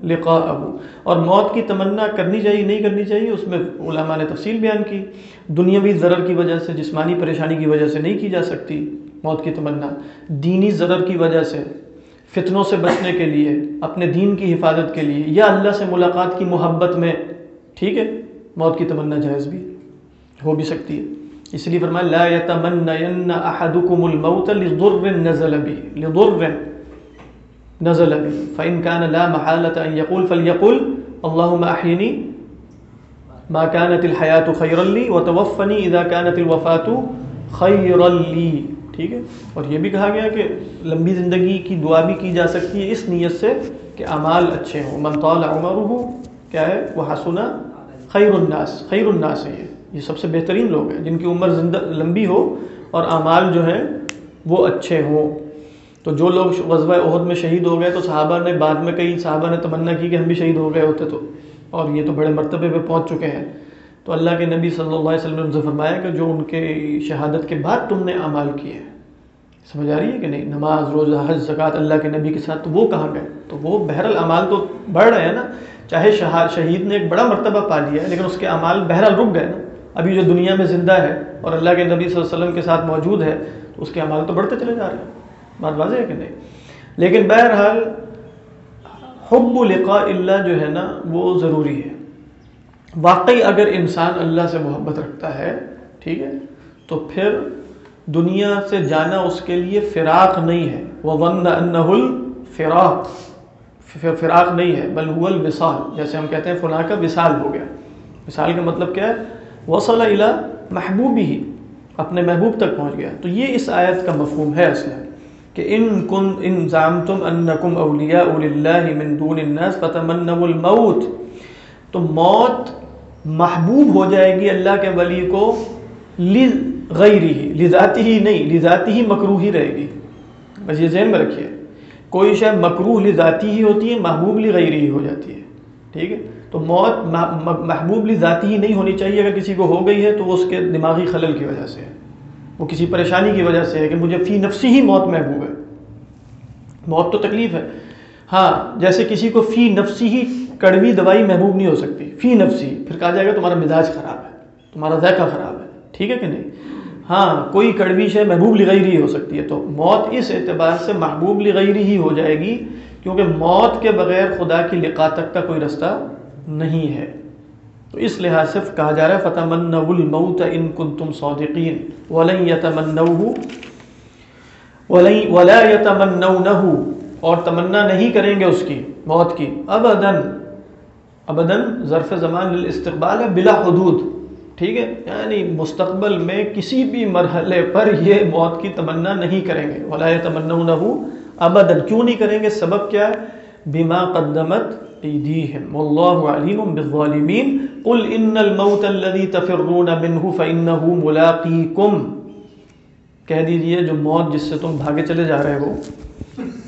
الله لقاءه. اور موت کی تمنا کرنی چاہیے، نہیں کرنی چاہیے، اس میں علماء نے تفصیل بیان کی۔ دنیاوی ضرر کی وجہ سے، جسمانی پریشانی کی وجہ سے نہیں کی جا سکتی موت کی تمنا۔ دینی ضرر کی وجہ سے، فتنوں سے بچنے کے لیے، اپنے دین کی حفاظت کے لیے، یا اللہ سے ملاقات کی محبت میں۔ ٹھیک ہے، موت کی تمنا جائز بھی ہو بھی سکتی ہے۔ اس لیے فرمایا، لا يتمنين احدكم الموت لضر نزل به، لضر نزل فإن كان لا محالة أن يقول فليقول اللهم أحيني ما كانت الحياة خيرا لي وتوفني إذا كانت الوفاة خيرا لي. ٹھیک ہے؟ اور یہ بھی کہا گیا کہ لمبی زندگی کی دعا بھی کی جا سکتی ہے اس نیت سے کہ اعمال اچھے ہوں. من طال عمرہ کیا ہے؟ وہ حسنا خیر الناس. خیر الناس ہے یہ. یہ سب سے بہترین لوگ ہیں جن کی عمر زندہ لمبی ہو اور اعمال جو ہیں وہ اچھے ہوں. تو جو لوگ غزوہ عہد میں شہید ہو گئے تو صحابہ نے بعد میں کئی صحابہ نے تمنا کی کہ ہم بھی شہید ہو گئے ہوتے تو۔ اور یہ تو بڑے مرتبے پہ پہنچ چکے ہیں۔ تو اللہ کے نبی صلی اللہ علیہ وسلم نے فرمایا کہ جو ان کے شہادت کے بعد تم نے اعمال کیے سمجھ آ رہی ہے کہ نہیں؟ نماز، روزہ، حج، زکوٰۃ، اللہ کے نبی کے ساتھ تو وہ کہاں گئے؟ تو وہ بہرحال اعمال تو بڑھ رہے ہیں نا۔ چاہے شہید نے ایک بڑا مرتبہ پا لیا ہے، لیکن اس کے اعمال بہرحال رک گئے نا۔ ابھی جو دنیا میں زندہ ہے اور اللہ کے نبی صلی اللہ علیہ وسلم کے ساتھ موجود ہے، تو اس کے اعمال تو بڑھتے چلے جا رہے ہیں۔ بات واضح ہے کہ نہیں؟ لیکن بہرحال حب لقاء اللہ جو ہے نا، وہ ضروری ہے۔ واقعی اگر انسان اللہ سے محبت رکھتا ہے، ٹھیک ہے، تو پھر دنیا سے جانا اس کے لیے فراق نہیں ہے۔ وہ ون انہل فراق فراق نہیں ہے، بل هو الوصال۔ جیسے ہم کہتے ہیں فلاں کا وصال ہو گیا۔ وصال کا مطلب کیا ہے؟ وصل الى محبوبی ہی اپنے محبوب تک پہنچ گیا۔ تو یہ اس آیت کا مفہوم ہے اصل کہ ان کن ان زامتم انکم اولیاء للہ من دون الناس فتمنوا الموت، تو موت محبوب ہو جائے گی اللہ کے ولی کو غیری ہی لذاتی ہی نہیں، لذاتی ہی مکروح ہی رہے گی۔ بس یہ ذہن میں رکھیے، کوئی شاید مکروح لذاتی ہی ہوتی ہے، محبوب لی غیری ہی ہو جاتی ہے۔ ٹھیک ہے؟ تو موت محبوب لی ذاتی ہی نہیں ہونی چاہیے۔ اگر کسی کو ہو گئی ہے تو اس کے دماغی خلل کی وجہ سے۔ ہے وہ کسی پریشانی کی وجہ سے ہے کہ مجھے فی نفسی ہی موت محبوب ہے موت تو تکلیف ہے۔ ہاں جیسے کسی کو فی نفسی ہی کڑوی دوائی محبوب نہیں ہو سکتی۔ فی نفسی، پھر کہا جائے گا تمہارا مزاج خراب ہے، تمہارا ذائقہ خراب ہے۔ ٹھیک ہے کہ نہیں؟ ہاں کوئی کڑوی شے محبوب لغیری ہی ہو سکتی ہے۔ تو موت اس اعتبار سے محبوب لغیری ہی ہو جائے گی کیونکہ موت کے بغیر خدا کی لقا تک کا کوئی رستہ نہیں ہے۔ تو اس لحاظ سے کہا جا رہا ہے فتح من الموت ان کن تم صادقین ولن یتمنوہ ولا یتمنونہ اور تمنا نہیں کریں گے اس کی، موت کی۔ ابدن ابدن ظرف زمان للاستقبال ہے بلا حدود۔ ٹھیک ہے؟ یعنی مستقبل میں کسی بھی مرحلے پر یہ موت کی تمنا نہیں کریں گے۔ ولا یتمنونہ ابدن کیوں نہیں کریں گے؟ سبب کیا ہے؟ بما قدمت ایدیہم واللہ علیم بالظالمین قل ان الموت الذي تفرون منه فانه ملاقيكم. کہہ دیجیے جو موت جس سے تم بھاگے چلے جا رہے ہو.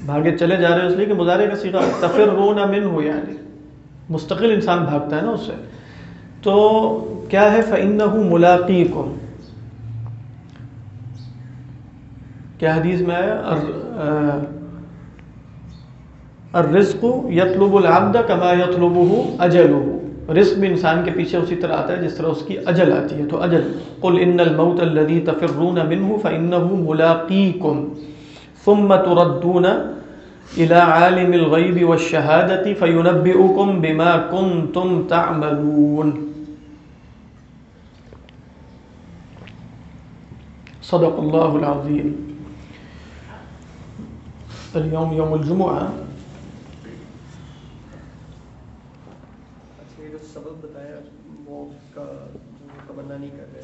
بھاگے چلے جا رہے ہو اس لیے کہ مظاہرے کا سیکھا تفرون منه یعنی مستقل انسان بھاگتا ہے نا اس سے. تو کیا ہے؟ فانه ملاقيكم کیا حدیث میں آیا؟ الرزق یطلب العبد کما یطلبه اجلہ رزق بھی انسان کے پیچھے اسی طرح آتا ہے، جس طرح اس کی اجل آتی ہے. تو اجل، قل ان الموت الذي تفرون منه فانه ملاقيكم. ثم تردون الى عالم الغيب والشهاده فينبئكم بما كنتم تعملون. صدق الله العظيم. اليوم يوم الجمعه سبب بتایا موت کا تمنا نہیں کر رہے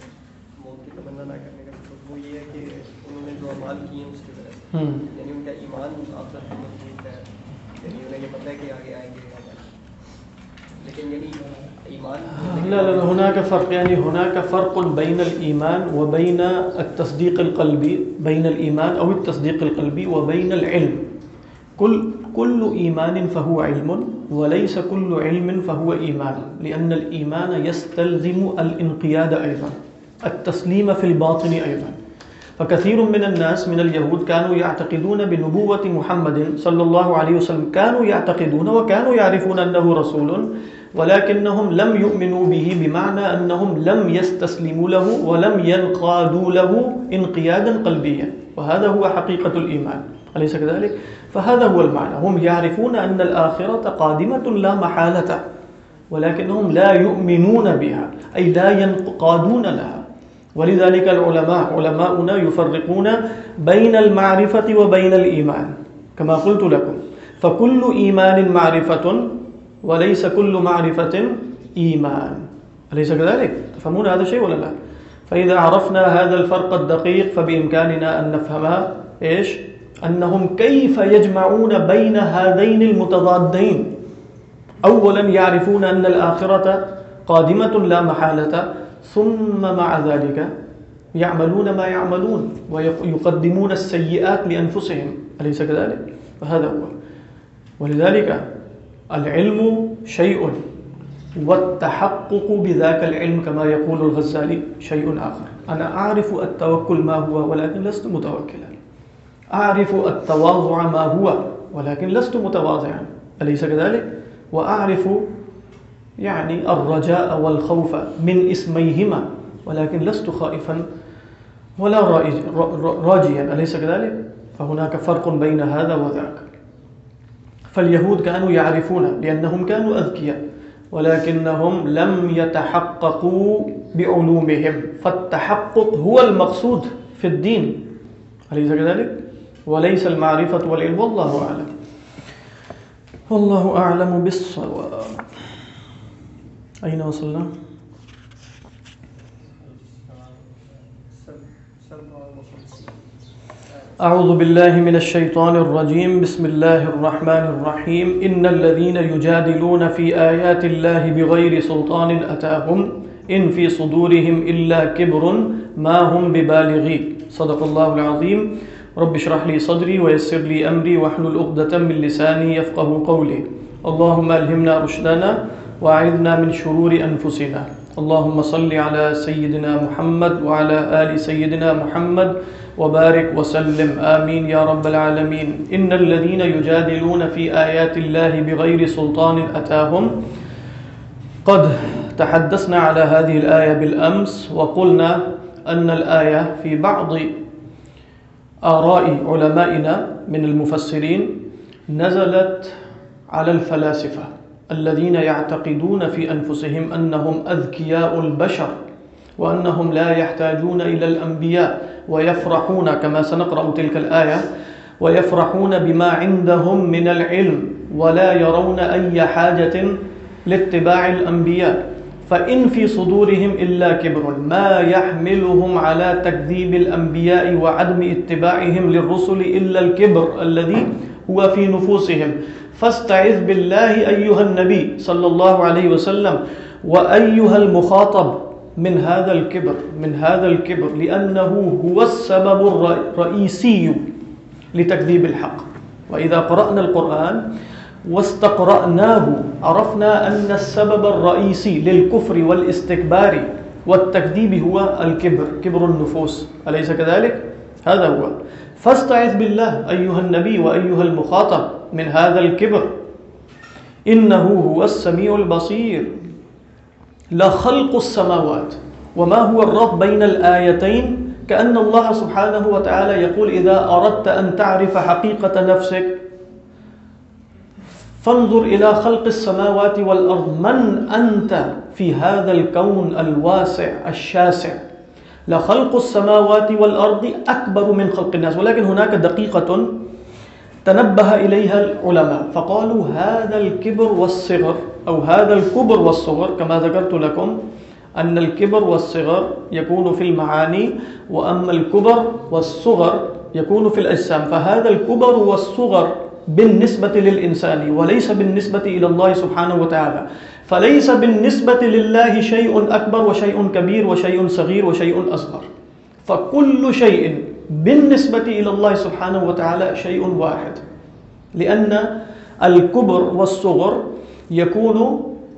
موت کی تمنا نہ کرنے کا وہ یہ ہے کہ انہوں نے جو اعمال کیے ہیں اس کی وجہ سے۔ یعنی ان کا ایمان آخرت میں مضبوط ہے۔ یعنی انہیں یہ پتہ ہے کہ آگے آئیں گے لیکن یعنی هناك فرق يعني هناك فرق بين الإيمان وبين التصديق القلبي بين الإيمان أو التصديق القلبي وبين العلم۔ كل كل إيمان فهو علم، وليس كل علم فهو إيمان، لأن الإيمان يستلزم الانقياد أيضا، التسليم في الباطن أيضا. فكثير من الناس من اليهود كانوا يعتقدون بنبوة محمد صلى الله عليه وسلم، كانوا يعتقدون وكانوا يعرفون أنه رسول، ولكنهم لم يؤمنوا به بمعنى أنهم لم يستسلموا له ولم ينقادوا له انقيادا قلبيا. وهذا هو حقيقة الإيمان. أليس كذلك؟ فهذا هو المعنى هم يعرفون أن الآخرة قادمة لا محالة، ولكنهم لا يؤمنون بها، أي لا ينقادون لها ولذلك العلماء، علماؤنا يفرقون بين المعرفة وبين الإيمان، كما قلت لكم فكل إيمان معرفة، وليس كل معرفة إيمان أليس كذلك؟ تفهمون هذا الشيء ولا لا؟ فإذا عرفنا هذا الفرق الدقيق، فبإمكاننا أن نفهمها، إيش؟ أنهم كيف يجمعون بين هذين المتضادين أولا يعرفون أن الآخرة قادمة لا محالة ثم مع ذلك يعملون ما يعملون ويقدمون السيئات لأنفسهم أليس كذلك؟ فهذا هو. ولذلك العلم شيء والتحقق بذاك العلم كما يقول الغزالي شيء آخر. أنا أعرف التوكل ما هو، ولكن لست متوكلا أعرف التواضع ما هو، ولكن لست متواضعا أليس كذلك؟ وأعرف يعني الرجاء والخوف من اسميهما ولكن لست خائفا ولا راجيا أليس كذلك؟ فهناك فرق بين هذا وذاك فاليهود كانوا يعرفون لأنهم كانوا أذكياء، ولكنهم لم يتحققوا بعلومهم فالتحقق هو المقصود في الدين أليس كذلك؟ وليس المعرفة والعلم. والله أعلم. والله أعلم بالصواب. أين وصلنا؟ أعوذ بالله من الشيطان الرجيم. بسم الله الرحمن الرحيم. إن الذين يجادلون في آيات الله بغير سلطان أتاهم إن في صدورهم إلا كبر ما هم ببالغين. صدق الله العظيم. رب اشرح لي صدري ويسر لي أمري واحلل عقدة من لساني يفقه قولي. اللهم ألهمنا رشدنا وأعذنا من شرور أنفسنا. اللهم صل على سيدنا محمد وعلى آل سيدنا محمد وبارك وسلم. آمين يا رب العالمين. إن الذين يجادلون في آيات الله بغير سلطان أتاهم. قد تحدثنا على هذه الآية بالأمس وقلنا أن الآية في بعض آراء علمائنا من المفسرين نزلت على الفلاسفة الذين يعتقدون في أنفسهم أنهم أذكياء البشر وأنهم لا يحتاجون إلى الأنبياء ويفرحون كما سنقرأ تلك الآية ويفرحون بما عندهم من العلم ولا يرون أي حاجة لاتباع الأنبياء فإن في صدورهم إلا كبر ما يحملهم على تكذيب الأنبياء وعدم اتباعهم للرسل إلا الكبر الذي هو في نفوسهم فاستعذ بالله أيها النبي صلى الله عليه وسلم وأيها المخاطب من هذا الكبر من هذا الكبر لأنه هو السبب الرئيسي لتكذيب الحق وإذا قرأنا القرآن واستقرأناه، عرفنا أن السبب الرئيسي للكفر والاستكبار والتكذيب هو الكبر، كبر النفوس، أليس كذلك؟ هذا هو فاستعذ بالله أيها النبي وأيها المخاطب من هذا الكبر، إنه هو السميع البصير لخلق السماوات وما هو الرب بين الآيتين، كأن الله سبحانه وتعالى يقول إذا أردت أن تعرف حقيقة نفسك فانظر إلى خلق السماوات والأرض من أنت في هذا الكون الواسع الشاسع. لخلق السماوات والأرض أكبر من خلق الناس، ولكن هناك دقيقة تنبه إليها العلماء. فقالوا هذا الكبر والصغر أو هذا الكبر والصغر، كما ذكرت لكم، أن الكبر والصغر يكون في المعاني، وأما الكبر والصغر يكون في الأجسام. فهذا الكبر والصغر بالنسبة للإنسان، وليس بالنسبة إلى الله سبحانه وتعالى. فليس بالنسبة لله شيء أكبر وشيء كبير وشيء صغير وشيء أصغر. فكل شيء بالنسبة إلى الله سبحانه وتعالى شيء واحد. لأن الكبر والصغر يكون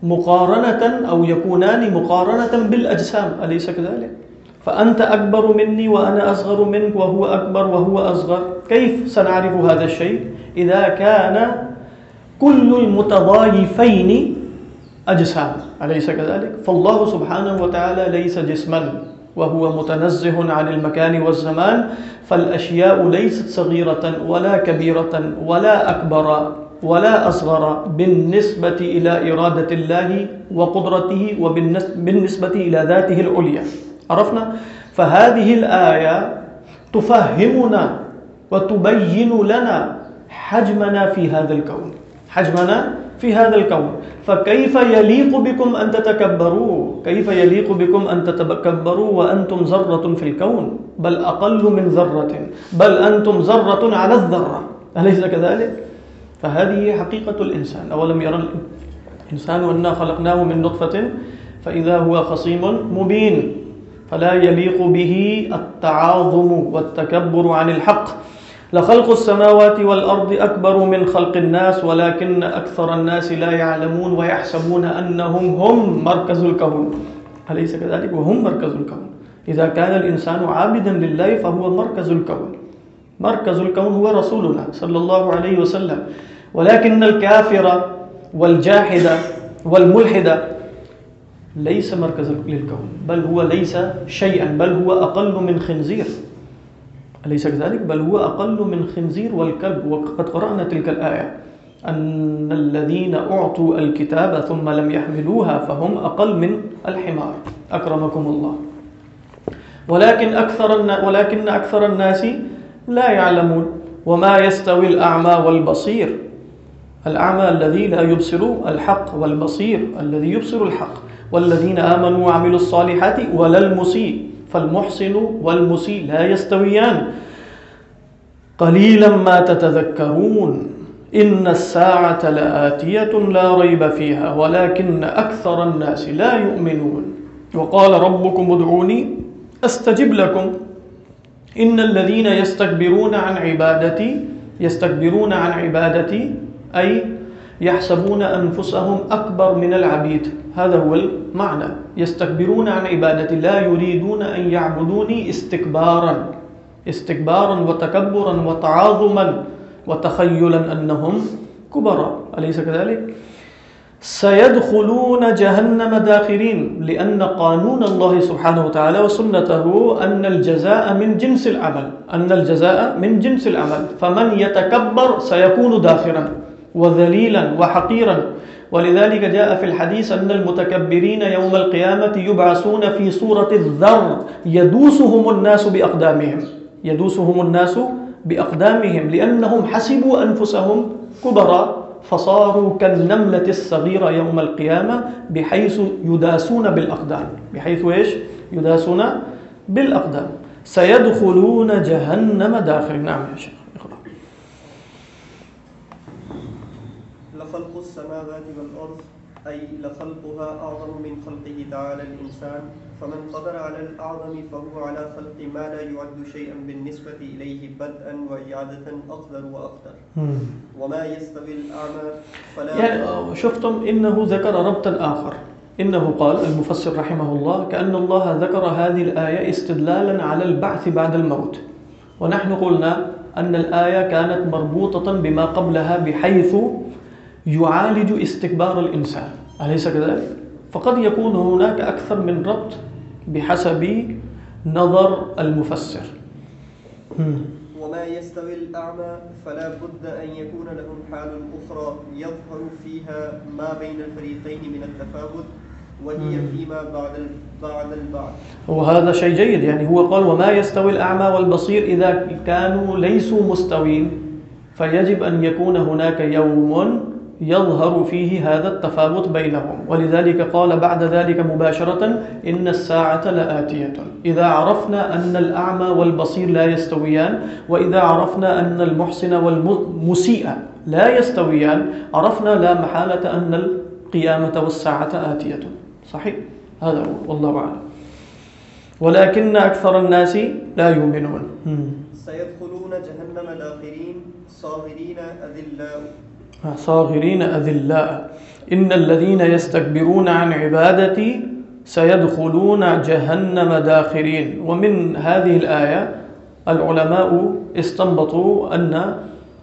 مقارنة أو يكونان مقارنة بالأجسام. أليس كذلك؟ فأنت أكبر مني وأنا أصغر منك وهو أكبر وهو أصغر. كيف سنعرف هذا الشيء؟ إذا كان كل المتضايفين أجسام، أليس كذلك؟ فالله سبحانه وتعالى ليس جسما، وهو متنزه عن المكان والزمان، فالأشياء ليست صغيرة ولا كبيرة ولا أكبر ولا أصغر بالنسبة إلى إرادة الله وقدرته وبالنسبة إلى ذاته العليا. عرفنا؟ فهذه الآية تفهمنا وتبين لنا حجمنا في هذا الكون حجمنا في هذا الكون فكيف يليق بكم أن تتكبروا كيف يليق بكم أن تتكبروا وأنتم ذرة في الكون بل أقل من ذرة بل أنتم ذرة على الذرة أليس كذلك؟ فهذه حقيقة الإنسان أولم يرى الإنسان أننا خلقناه من نطفة؟ فإذا هو خصيم مبين. فلا يليق به التعاظم والتكبر عن الحق. لخلق السماوات والأرض أكبر من خلق الناس، ولكن أكثر الناس لا يعلمون ويحسبون أنهم هم مركز الكون. أليس كذلك؟ وهم مركز الكون. إذا كان الإنسان عابدا لله فهو مركز الكون. مركز الكون هو رسولنا صلى الله عليه وسلم. ولكن الكافر والجاحد والملحد ليس مركز للكون، بل هو ليس شيئا، بل هو أقل من خنزير. أليس كذلك؟ بل هو أقل من خنزير والكلب. وقد قرأنا تلك الآية. أن الذين أعطوا الكتاب ثم لم يحملوها فهم أقل من الحمار. أكرمكم الله. ولكن أكثر, ولكن أكثر الناس لا يعلمون. وما يستوي الأعمى والبصير. الأعمى الذي لا يبصر الحق والبصير. الذي يبصر الحق. والذين آمنوا وعملوا الصالحات ولا المسيء. فالمحسن والمسيء لا يستويان. قليلا ما تتذكرون. إن الساعة لآتية لا ريب فيها، ولكن أكثر الناس لا يؤمنون. وقال ربكم ادعوني أستجب لكم. إن الذين يستكبرون عن عبادتي، يستكبرون عن عبادتي، أي يحسبون أنفسهم أكبر من العبيد. هذا هو المعنى. يستكبرون عن عبادتي لا يريدون أن يعبدوني استكبارا. استكبارا وتكبرا وتعاظما وتخيلا أنهم كبراء. أليس كذلك؟ سيدخلون جهنم داخرين، لأن قانون الله سبحانه وتعالى وسنته أن الجزاء من جنس العمل. أن الجزاء من جنس العمل. فمن يتكبر سيكون داخرا. وذليلا وحقيرا ولذلك جاء في الحديث أن المتكبرين يوم القيامة يبعثون في صورة الذر يدوسهم الناس بأقدامهم. يدوسهم الناس بأقدامهم لأنهم حسبوا أنفسهم كبراء فصاروا كالنملة الصغيرة يوم القيامة بحيث يداسون بالأقدام. بحيث إيش؟ يداسون بالأقدام. سيدخلون جهنم داخل. نعم يا شيخ. لخلق السماوات والأرض أي لخلقها أعظم من خلقه تعالى الإنسان فمن قدر على الأعظم فهو على خلق ما لا يعد شيئا بالنسبة إليه بدءا وإعادة أقدر وأقدر وما يستوي الأعمى فلا يعني شفتم إنه ذكر ربطا آخر. إنه قال المفسر رحمه الله كأن الله ذكر هذه الآية استدلالا على البعث بعد الموت. ونحن قلنا أن الآية كانت مربوطة بما قبلها بحيث يعالج استكبار الإنسان. أليس كذلك؟ فقد يكون هناك أكثر من ربط بحسب نظر المفسر. وما يستوي الأعمى فلا بد أن يكون لهم حال أخرى يظهر فيها ما بين الفريقين من التفاوت وهي فيما بعد بعد البعض. وهذا شيء جيد. يعني هو قال وما يستوي الأعمى والبصير إذا كانوا ليسوا مستوين فيجب أن يكون هناك يوم يظهر فيه هذا التفاوت بينهم. ولذلك قال بعد ذلك مباشرة إن الساعة لآتية. إذا عرفنا أن الأعمى والبصير لا يستويان، وإذا عرفنا أن المحسن والمسيء لا يستويان، عرفنا لا محالة أن القيامة والساعة آتية. صحيح؟ هذا هو. والله أعلم. ولكن أكثر الناس لا يؤمنون. سيدخلون جهنم داخرين صاغرين أذلاء. صاغرين أذلاء إن الذين يستكبرون عن عبادتي سيدخلون جهنم داخرين ومن هذه الآية العلماء استنبطوا أن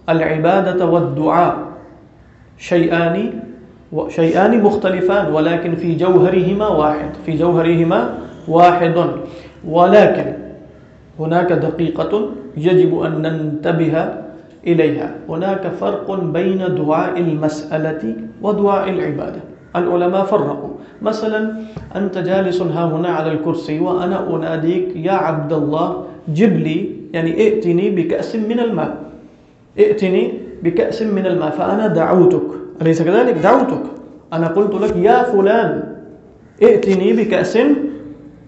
العبادة والدعاء شيئان شيئان مختلفان، ولكن في جوهرهما واحد. في جوهرهما واحد. ولكن هناك دقيقة يجب أن ننتبه إليها. هناك فرق بين دعاء المسألة ودعاء العبادة. العلماء فرقوا. مثلا، أنت جالس ها هنا على الكرسي وأنا أناديك، يا عبد الله جب لي، يعني ائتني بكأس من الماء. ائتني بكأس من الماء، فأنا دعوتك. أليس كذلك؟ دعوتك. أنا قلت لك، يا فلان، ائتني بكأس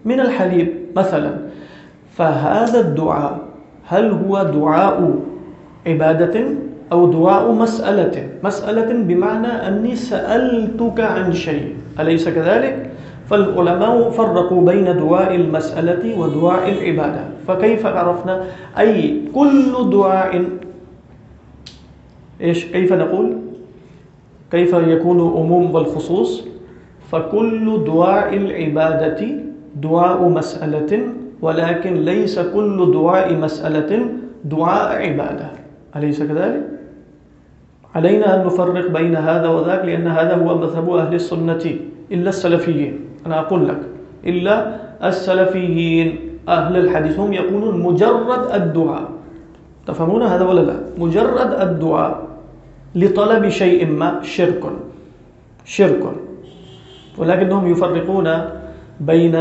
من الحليب. مثلا. فهذا الدعاء، هل هو دعاء عبادة أو دعاء مسألة مسألة بمعنى أني سألتك عن شيء. أليس كذلك؟ فالعلماء فرقوا بين دعاء المسألة ودعاء العبادة. فكيف عرفنا؟ أي كل دعاء، إيش؟ كيف نقول؟ كيف يكون أموم والخصوص؟ فكل دعاء العبادة دعاء مسألة، ولكن ليس كل دعاء مسألة دعاء عبادة. أليس كذلك؟ علينا أن نفرق بين هذا وذاك، لأن هذا هو مذهب أهل السنة، إلا السلفيين. أنا أقول لك، إلا السلفيين، أهل الحديث، هم يقولون مجرد الدعاء. تفهمون هذا ولا لا؟ مجرد الدعاء لطلب شيء ما، شرك شرك. ولكنهم يفرقون بين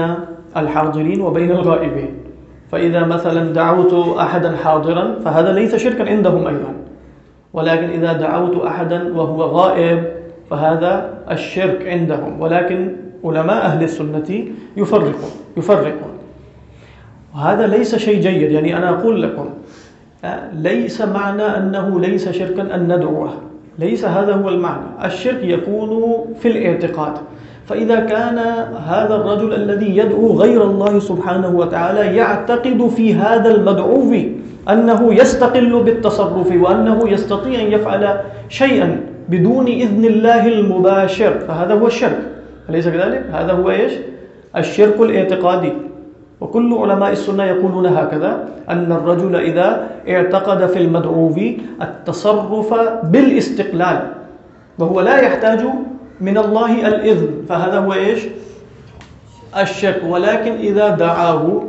الحاضرين وبين الغائبين. فإذا مثلا دعوت أحدا حاضرا فهذا ليس شركا عندهم أيضا. ولكن إذا دعوت أحدا وهو غائب فهذا الشرك عندهم. ولكن علماء أهل السنة يفرقون يفرقون. وهذا ليس شيء جيد. يعني أنا أقول لكم ليس معنى أنه ليس شركا أن ندعوه. ليس هذا هو المعنى. الشرك يكون في الاعتقاد. فإذا كان هذا الرجل الذي يدعو غير الله سبحانه وتعالى يعتقد في هذا المدعو أنه يستقل بالتصرف وأنه يستطيع أن يفعل شيئا بدون إذن الله المباشر فهذا هو الشرك أليس كذلك؟ هذا هو إيش؟ الشرك الاعتقادي وكل علماء السنة يقولون هكذا أن الرجل إذا اعتقد في المدعو التصرف بالاستقلال وهو لا يحتاج من الله الإذن فهذا هو إيش? الشك. ولكن إذا دعاه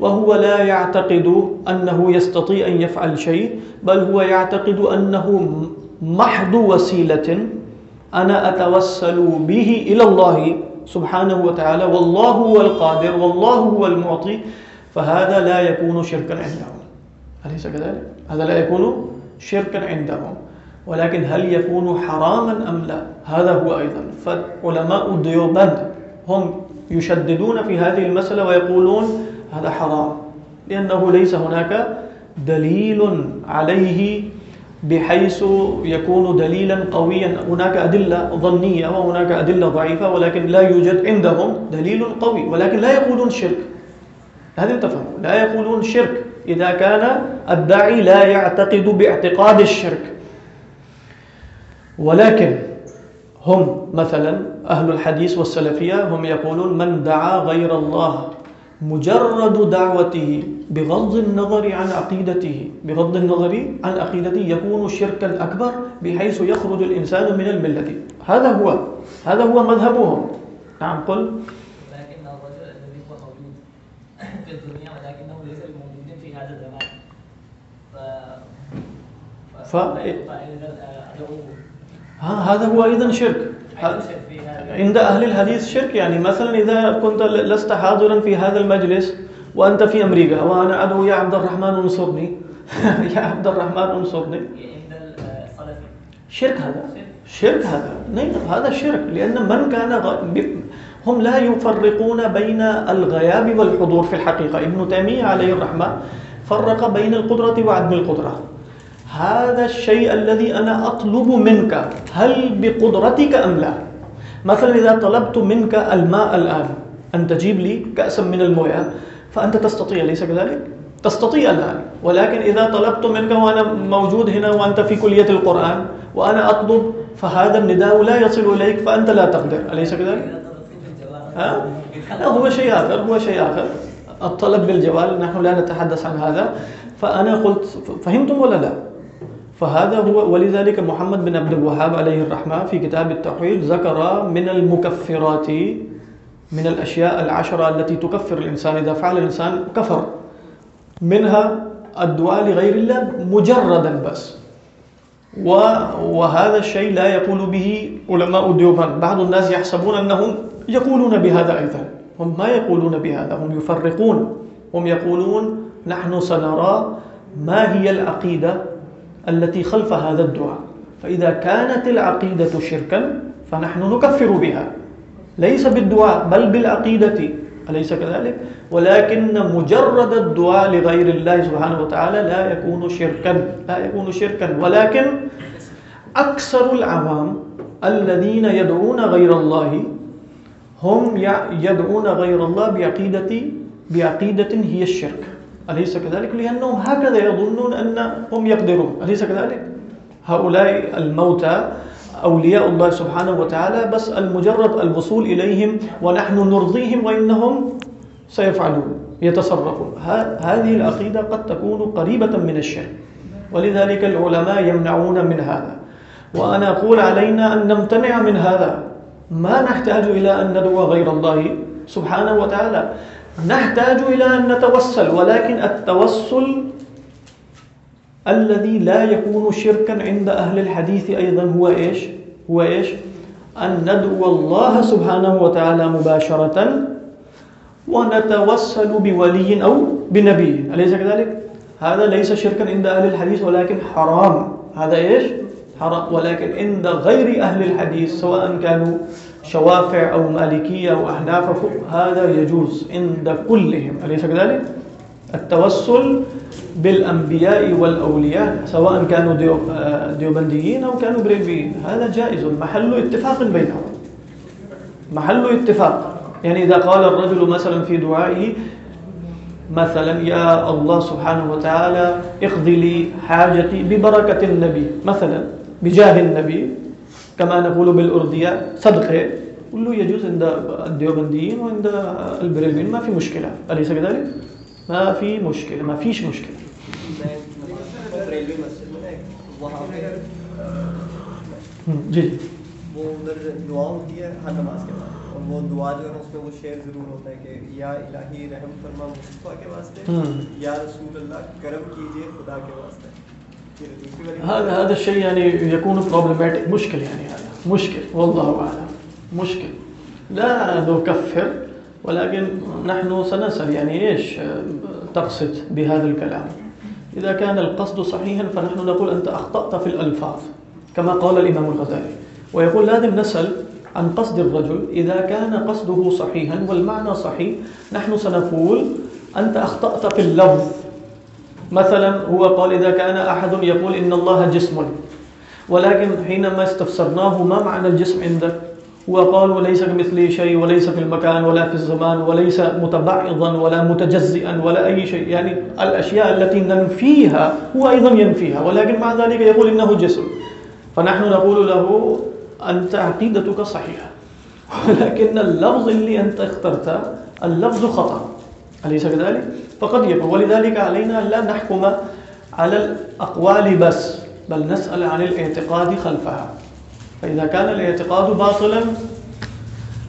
وهو لا يعتقد أنه يستطيع أن يفعل شيء، بل هو يعتقد أنه محض وسيلة. أنا أتوسل به إلى الله سبحانه وتعالى، والله هو القادر، والله هو المعطي. فهذا لا يكون شركا عندهم. أليس كذلك؟ هذا لا يكون شركا عندهم. ولكن هل يكون حراما أم لا؟ هذا هو أيضا. فعلماء الديوبند هم يشددون في هذه المسألة ويقولون هذا حرام، لأنه ليس هناك دليل عليه بحيث يكون دليلا قويا. هناك أدلة ظنية وهناك أدلة ضعيفة، ولكن لا يوجد عندهم دليل قوي. ولكن لا يقولون شرك. هذا تفهم لا يقولون شرك. إذا كان الداعي لا يعتقد باعتقاد الشرك. ولكن هم مثلا أهل الحديث والسلفية هم يقولون من دعا غير الله مجرد دعوته بغض النظر عن عقيدته بغض النظر عن عقيدته يكون شركا أكبر بحيث يخرج الإنسان من الملة. هذا هو هذا هو مذهبهم. نعم قل. لكن الرجل الذي هو موجود في الدنيا ولكنه ليس بموجود في هذا الزمان. ف... ف... ها هذا هو أيضا شرك. عند أهل الحديث شرك يعني مثلا إذا كنت لست حاضرا في هذا المجلس وأنت في أمريكا وأنا أدعو يا عبد الرحمن انصرني. [LAUGHS] يا عبد الرحمن انصرني. شرك هذا؟ شرك. هذا. نہیں هذا شرك لأن من كان هم لا يفرقون بين الغياب والحضور في الحقيقة. ابن تيمية عليه الرحمة فرق بين القدرة وعدم القدرة. هذا الشيء الذي أنا أطلب منك، هل بقدرتك أم لا؟ مثلا إذا طلبت منك الماء الآن، أن تجيب لي كأسا من الموية، فأنت تستطيع، ليس كذلك؟ تستطيع الآن، ولكن إذا طلبت منك وأنا موجود هنا وأنت في كلية القرآن وأنا أطلب، فهذا النداء لا يصل إليك، فأنت لا تقدر، أليس كذلك؟ ها؟ لا، هو شيء آخر، هو شيء آخر. الطلب بالجوال، نحن لا نتحدث عن هذا. فأنا قلت، فهمتم ولا لا؟ فهذا هو ولذلك محمد بن عبد الوهاب عليه الرحمة في كتاب التوحيد ذكر من المكفرات من الأشياء العشرة التي تكفر الإنسان. إذا فعل الإنسان كفر، منها الدعاء لغير الله مجردا بس. وهذا الشيء لا يقول به علماء الديوبان. بعض الناس يحسبون أنهم يقولون بهذا أيضا. هم ما يقولون بهذا، هم يفرقون. هم يقولون نحن سنرى ما هي العقيدة التي خلف هذا الدعاء. فإذا كانت العقيدة شركا فنحن نكفر بها. ليس بالدعاء، بل بالعقيدة. أليس كذلك؟ ولكن مجرد الدعاء لغير الله سبحانه وتعالى لا يكون شركا، لا يكون شركا. ولكن أكثر العوام الذين يدعون غير الله هم يدعون غير الله بعقيدة بعقيدة هي الشرك. أليس كذلك؟ لأنهم هكذا يظنون أنهم يقدرون. أليس كذلك؟ هؤلاء الموتى أولياء الله سبحانه وتعالى، بس المجرد الوصول إليهم ونحن نرضيهم وإنهم سيفعلون، يتصرفون. هذه العقيدة قد تكون قريبة من الشرك، ولذلك العلماء يمنعون من هذا. وأنا أقول علينا أن نمتنع من هذا. ما نحتاج إلى أن ندعو غير الله سبحانه وتعالى. نحتاج إلى أن نتوسل، ولكن التوسل الذي لا يكون شركا عند أهل الحديث أيضا هو إيش؟ هو إيش؟ أن ندعو الله سبحانه وتعالى مباشرة ونتوسل بولي أو بنبي. أليس كذلك؟ هذا ليس شركا عند أهل الحديث، ولكن حرام. هذا إيش؟ حرام. ولكن عند غير أهل الحديث، سواء كانوا شوافع أو مالكية أو أحناف هذا يجوز عند كلهم. أليس كذلك؟ التوسل بالأنبياء والأولياء، سواء كانوا ديوبنديين أو كانوا بريبيين هذا جائز، محل اتفاق بينهم. محل اتفاق. يعني إذا قال الرجل مثلا في دعائه، مثلا يا الله سبحانه وتعالى اقضي لي حاجتي ببركة النبي مثلا، بجاه النبي كما نقول بالأردية صدقه قل له يجوز عند الديوبنديين وعند البريبيين ما في مشكلة. أليس كذلك؟ ما في مشكلة. ما فيش مشكلة. جی وہ ادھر دعا ہوتی ہے ہر نماز کے بعد. اور وہ دعا جو ہے اس میں وہ شعر ضرور ہوتا ہے کہ یا الہی رحم فرما مصطفیٰ کے واسطے یا رسول اللہ کرم خدا کے واسطے۔ هذا هذا الشيء يعني يكون بروبلماتيك مشكل يعني هذا. مشكل. والله اعلم مشكل. لا نكفر، ولكن نحن سنسأل يعني إيش تقصد بهذا الكلام؟ إذا كان القصد صحيحا فنحن نقول أنت أخطأت في الألفاظ، كما قال الإمام الغزالي. ويقول لازم نسأل عن قصد الرجل. إذا كان قصده صحيحا والمعنى صحيح، نحن سنقول أنت أخطأت في اللفظ. مثلا هو قال إذا كان أحد يقول إن الله جسم. ولكن حينما استفسرناه ما معنى الجسم عندك وقالوا ليس كمثله شيء، وليس في المكان، ولا في الزمان، وليس متبعضا، ولا متجزئا، ولا أي شيء. يعني الأشياء التي ننفيها هو أيضا ينفيها، ولكن مع ذلك يقول إنه جسم. فنحن نقول له، أنت عقيدتك صحيحة. [LAUGHS] ولكن اللفظ اللي أنت اخترته، اللفظ خطأ. أليس كذلك؟ فقد يكون ولذلك علينا لا نحكم على الأقوال بس، بل نسأل عن الاعتقاد خلفها. فإذا كان الاعتقاد باطلا،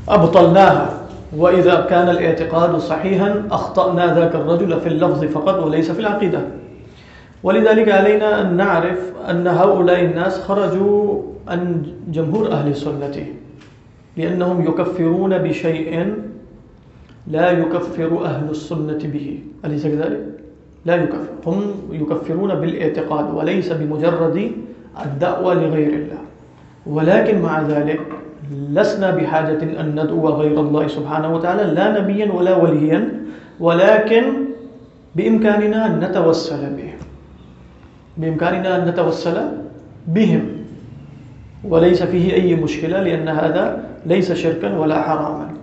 أبطلناها. وإذا كان الاعتقاد صحيحا، أخطأنا ذاك الرجل في اللفظ فقط وليس في العقيدة. ولذلك علينا أن نعرف أن هؤلاء الناس خرجوا عن جمهور أهل السنة، لأنهم يكفرون بشيء لا يكفر أهل السنة به. أليس كذلك؟ لا يكفر. هم يكفرون بالاعتقاد وليس بمجرد الدعوة لغير الله. ولكن مع ذلك لسنا بحاجة أن ندعو غير الله سبحانه وتعالى لا نبيا ولا وليا، ولكن بإمكاننا أن نتوسل به. بإمكاننا أن نتوسل بهم. وليس فيه أي مشكلة، لأن هذا ليس شركا ولا حراما.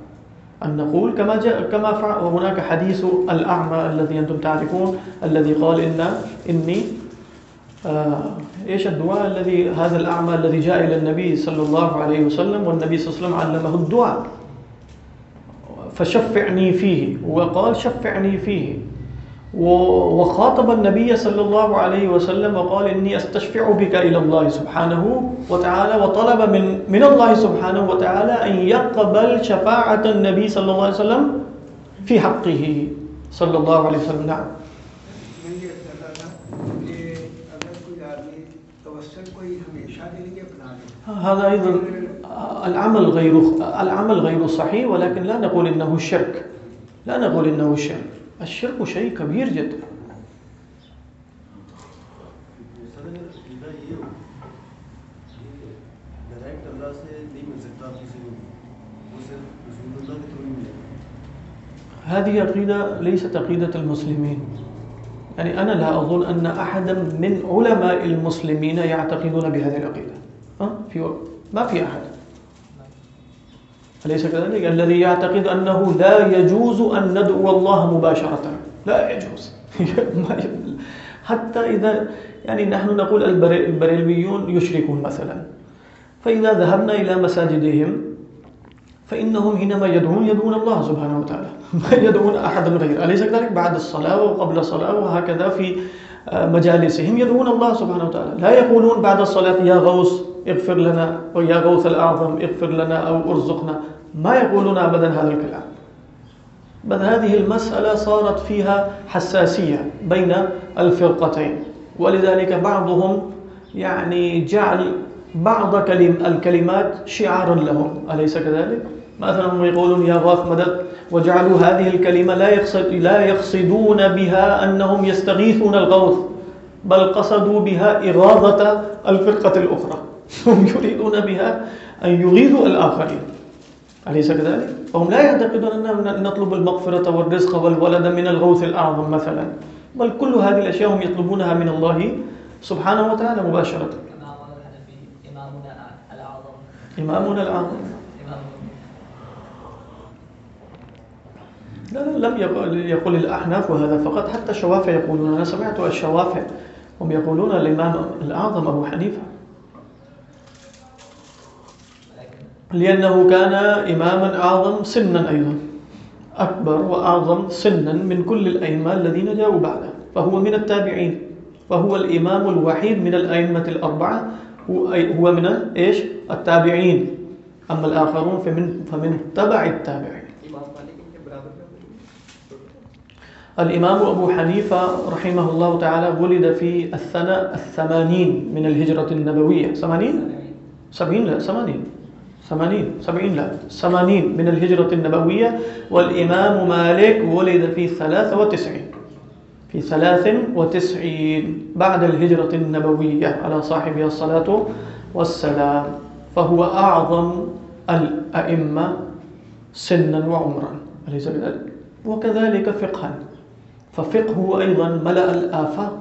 أن نقول كما جاء كما فعل وهناك حديث الأعمى الذي أنتم تعرفون، الذي قال إن إني، آه، إيش الدعاء الذي هذا الأعمى الذي جاء إلى النبي صلى الله عليه وسلم والنبي صلى الله عليه وسلم علمه الدعاء، فشفعني فيه، وقال شفعني فيه. وخاطب النبي صلى الله عليه وسلم وقال إني أستشفع بك إلى الله سبحانه وتعالى وطلب من, من الله سبحانه وتعالى أن يقبل شفاعة النبي صلى الله عليه وسلم في حقه صلى الله عليه وسلم نعم. هذا أيضا العمل غير العمل غير صحيح ولكن لا نقول إنه الشرك لا نقول إنه الشرك الشرك شيء كبير جدا. هذه عقيدة ليست عقيدة المسلمين. يعني أنا لا أظن أن أحدا من علماء المسلمين يعتقدون بهذه العقيدة. ها؟ في ما في أحد. أليس كذلك؟ الذي يعتقد أنه لا يجوز أن ندعو الله مباشرة. لا يجوز. [LAUGHS] حتى إذا يعني نحن نقول البريلويون يشركون مثلا. فإذا ذهبنا إلى مساجدهم، فإنهم حينما يدعون يدعون الله سبحانه وتعالى. [LAUGHS] ما يدعون أحدا غير. أليس كذلك؟ بعد الصلاة وقبل الصلاة وهكذا في مجالسهم يدعون الله سبحانه وتعالى. لا يقولون بعد الصلاة، يا غوث اغفر لنا ويا غوث الأعظم اغفر لنا أو ارزقنا. ما يقولون أبدا هذا الكلام. بل هذه المسألة صارت فيها حساسية بين الفرقتين ولذلك بعضهم يعني جعل بعض كلم الكلمات شعارا لهم. أليس كذلك؟ مثلا هم يقولون يا غاث مدد وجعلوا هذه الكلمة لا, يقصد لا يقصدون بها أنهم يستغيثون الغوث بل قصدوا بها إغاظة الفرقة الأخرى. [LAUGHS] يريدون بها أن يغيظوا الآخرين أليس كذلك؟ فهم لا يعتقدون أننا نطلب المغفرة والرزق والولد من الغوث الأعظم مثلا. بل كل هذه الأشياء هم يطلبونها من الله سبحانه وتعالى مباشرة. إمامنا الأعظم. لا لا لم يقل, الأحناف وهذا فقط حتى الشوافع يقولون أنا سمعت الشوافع هم يقولون الإمام الأعظم أبو حنيفة. لأنه كان إماما أعظم سنا أيضا. أكبر وأعظم سنا من كل الأئمة الذين جاءوا بعده. فهو من التابعين. فهو الإمام الوحيد من الأئمة الأربعة. هو من إيش؟ التابعين. أما الآخرون فمن, فمن تبع التابعين. الإمام أبو حنيفة رحمه الله تعالى ولد في السنة الثمانين من الهجرة النبوية. ثمانين. سبعين لا ثمانين. ثمانين سبعين لا ثمانين من الهجرة النبوية والإمام مالك ولد في ثلاثة وتسعين. في ثلاث وتسعين بعد الهجرة النبوية على صاحبها الصلاة والسلام، فهو أعظم الأئمة سنا وعمرا. أليس كذلك وكذلك فقها. ففقهه أيضا ملأ الآفاق.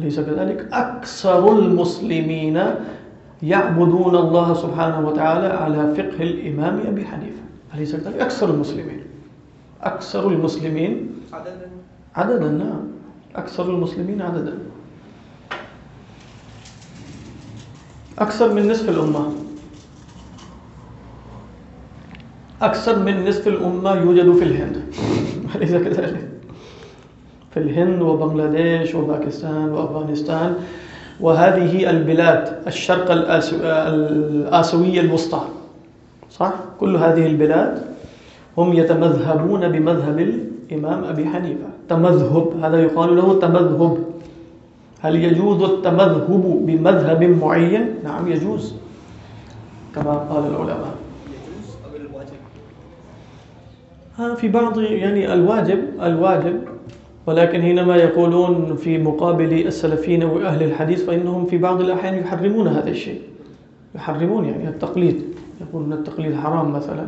أليس كذلك أكثر المسلمين يعبدون الله سبحانه وتعالى على فقه الإمام أبي حنيفة أليس كذلك أكثر المسلمين أكثر المسلمين عددا عددا، نعم أكثر المسلمين عددا۔ أكثر من نصف الأمة أكثر من نصف الامہ یوجد فی الہند۔ الأمة يوجد في الهند أليس كذلك؟ في الهند وبنغلاديش وباكستان وأفغانستان وهذه البلاد الشرق الآسيوية الوسطى صح؟ كل هذه البلاد هم يتمذهبون بمذهب الإمام أبي حنيفة. تمذهب هذا يقال له تمذهب. هل يجوز التمذهب بمذهب معين؟ نعم يجوز كما قال العلماء. ها في بعض يعني الواجب الواجب ولكن حينما يقولون في مقابل السلفيين وأهل الحديث فإنهم في بعض الأحيان يحرمون هذا الشيء. يحرمون يعني التقليد. يقولون التقليد حرام مثلا.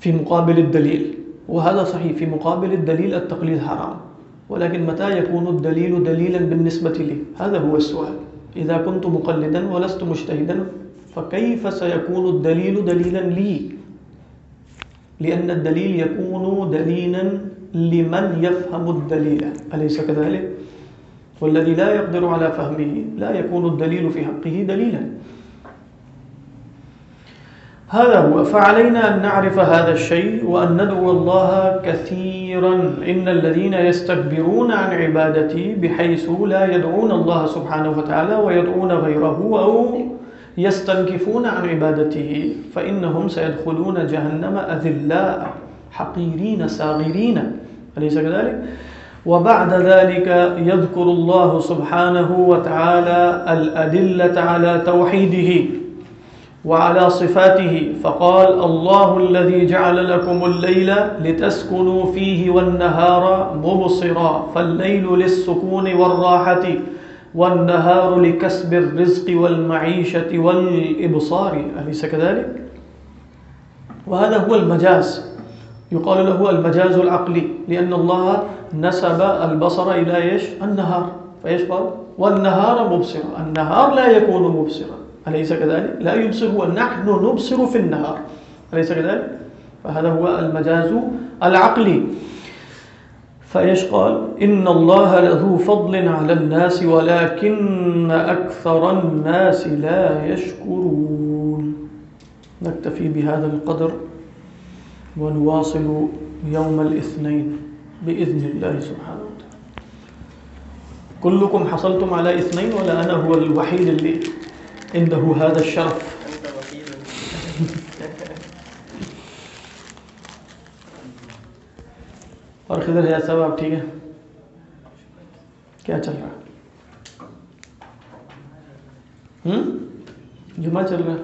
في مقابل الدليل. وهذا صحيح. في مقابل الدليل التقليد حرام. ولكن متى يكون الدليل دليلا بالنسبة لي؟ هذا هو السؤال. إذا كنت مقلدا ولست مجتهدا، فكيف سيكون الدليل دليلا لي؟ لأن الدليل يكون دليلا لمن يفهم الدليل. أليس كذلك؟ والذي لا يقدر على فهمه لا يكون الدليل في حقه دليلا. هذا هو. فعلينا أن نعرف هذا الشيء وأن ندعو الله كثيرا. إن الذين يستكبرون عن عبادتي بحيث لا يدعون الله سبحانه وتعالى ويدعون غيره أو يستنكفون عن عبادته فإنهم سيدخلون جهنم أذلاء. حقيرين ساغرين أليس كذلك؟ وبعد ذلك يذكر الله سبحانه وتعالى الأدلة على توحيده وعلى صفاته. فقال الله الذي جعل لكم الليل لتسكنوا فيه والنهار مبصرا. فالليل للسكون والراحة والنهار لكسب الرزق والمعيشة والإبصار. أليس كذلك؟ وهذا هو المجاز. يقال له المجاز العقلي لأن الله نسب البصر إلى إيش؟ النهار فإيش قال؟ والنهار مبصرا النهار لا يكون مبصرا أليس كذلك؟ لا يبصر هو نحن نبصر في النهار أليس كذلك؟ فهذا هو المجاز العقلي فإيش قال إن الله لذو فضل على الناس، ولكن أكثر الناس لا يشكرون نكتفي بهذا القدر ونواصل يوم الاثنين بإذن الله سبحانه وتعالى. كلكم حصلتم على اثنين ولا أنا هو الوحيد اللي عنده هذا الشرف. اور خضر ہے صاحب، آپ ٹھیک ہے کیا چل رہا؟ ہے جمعہ چل رہا ہے۔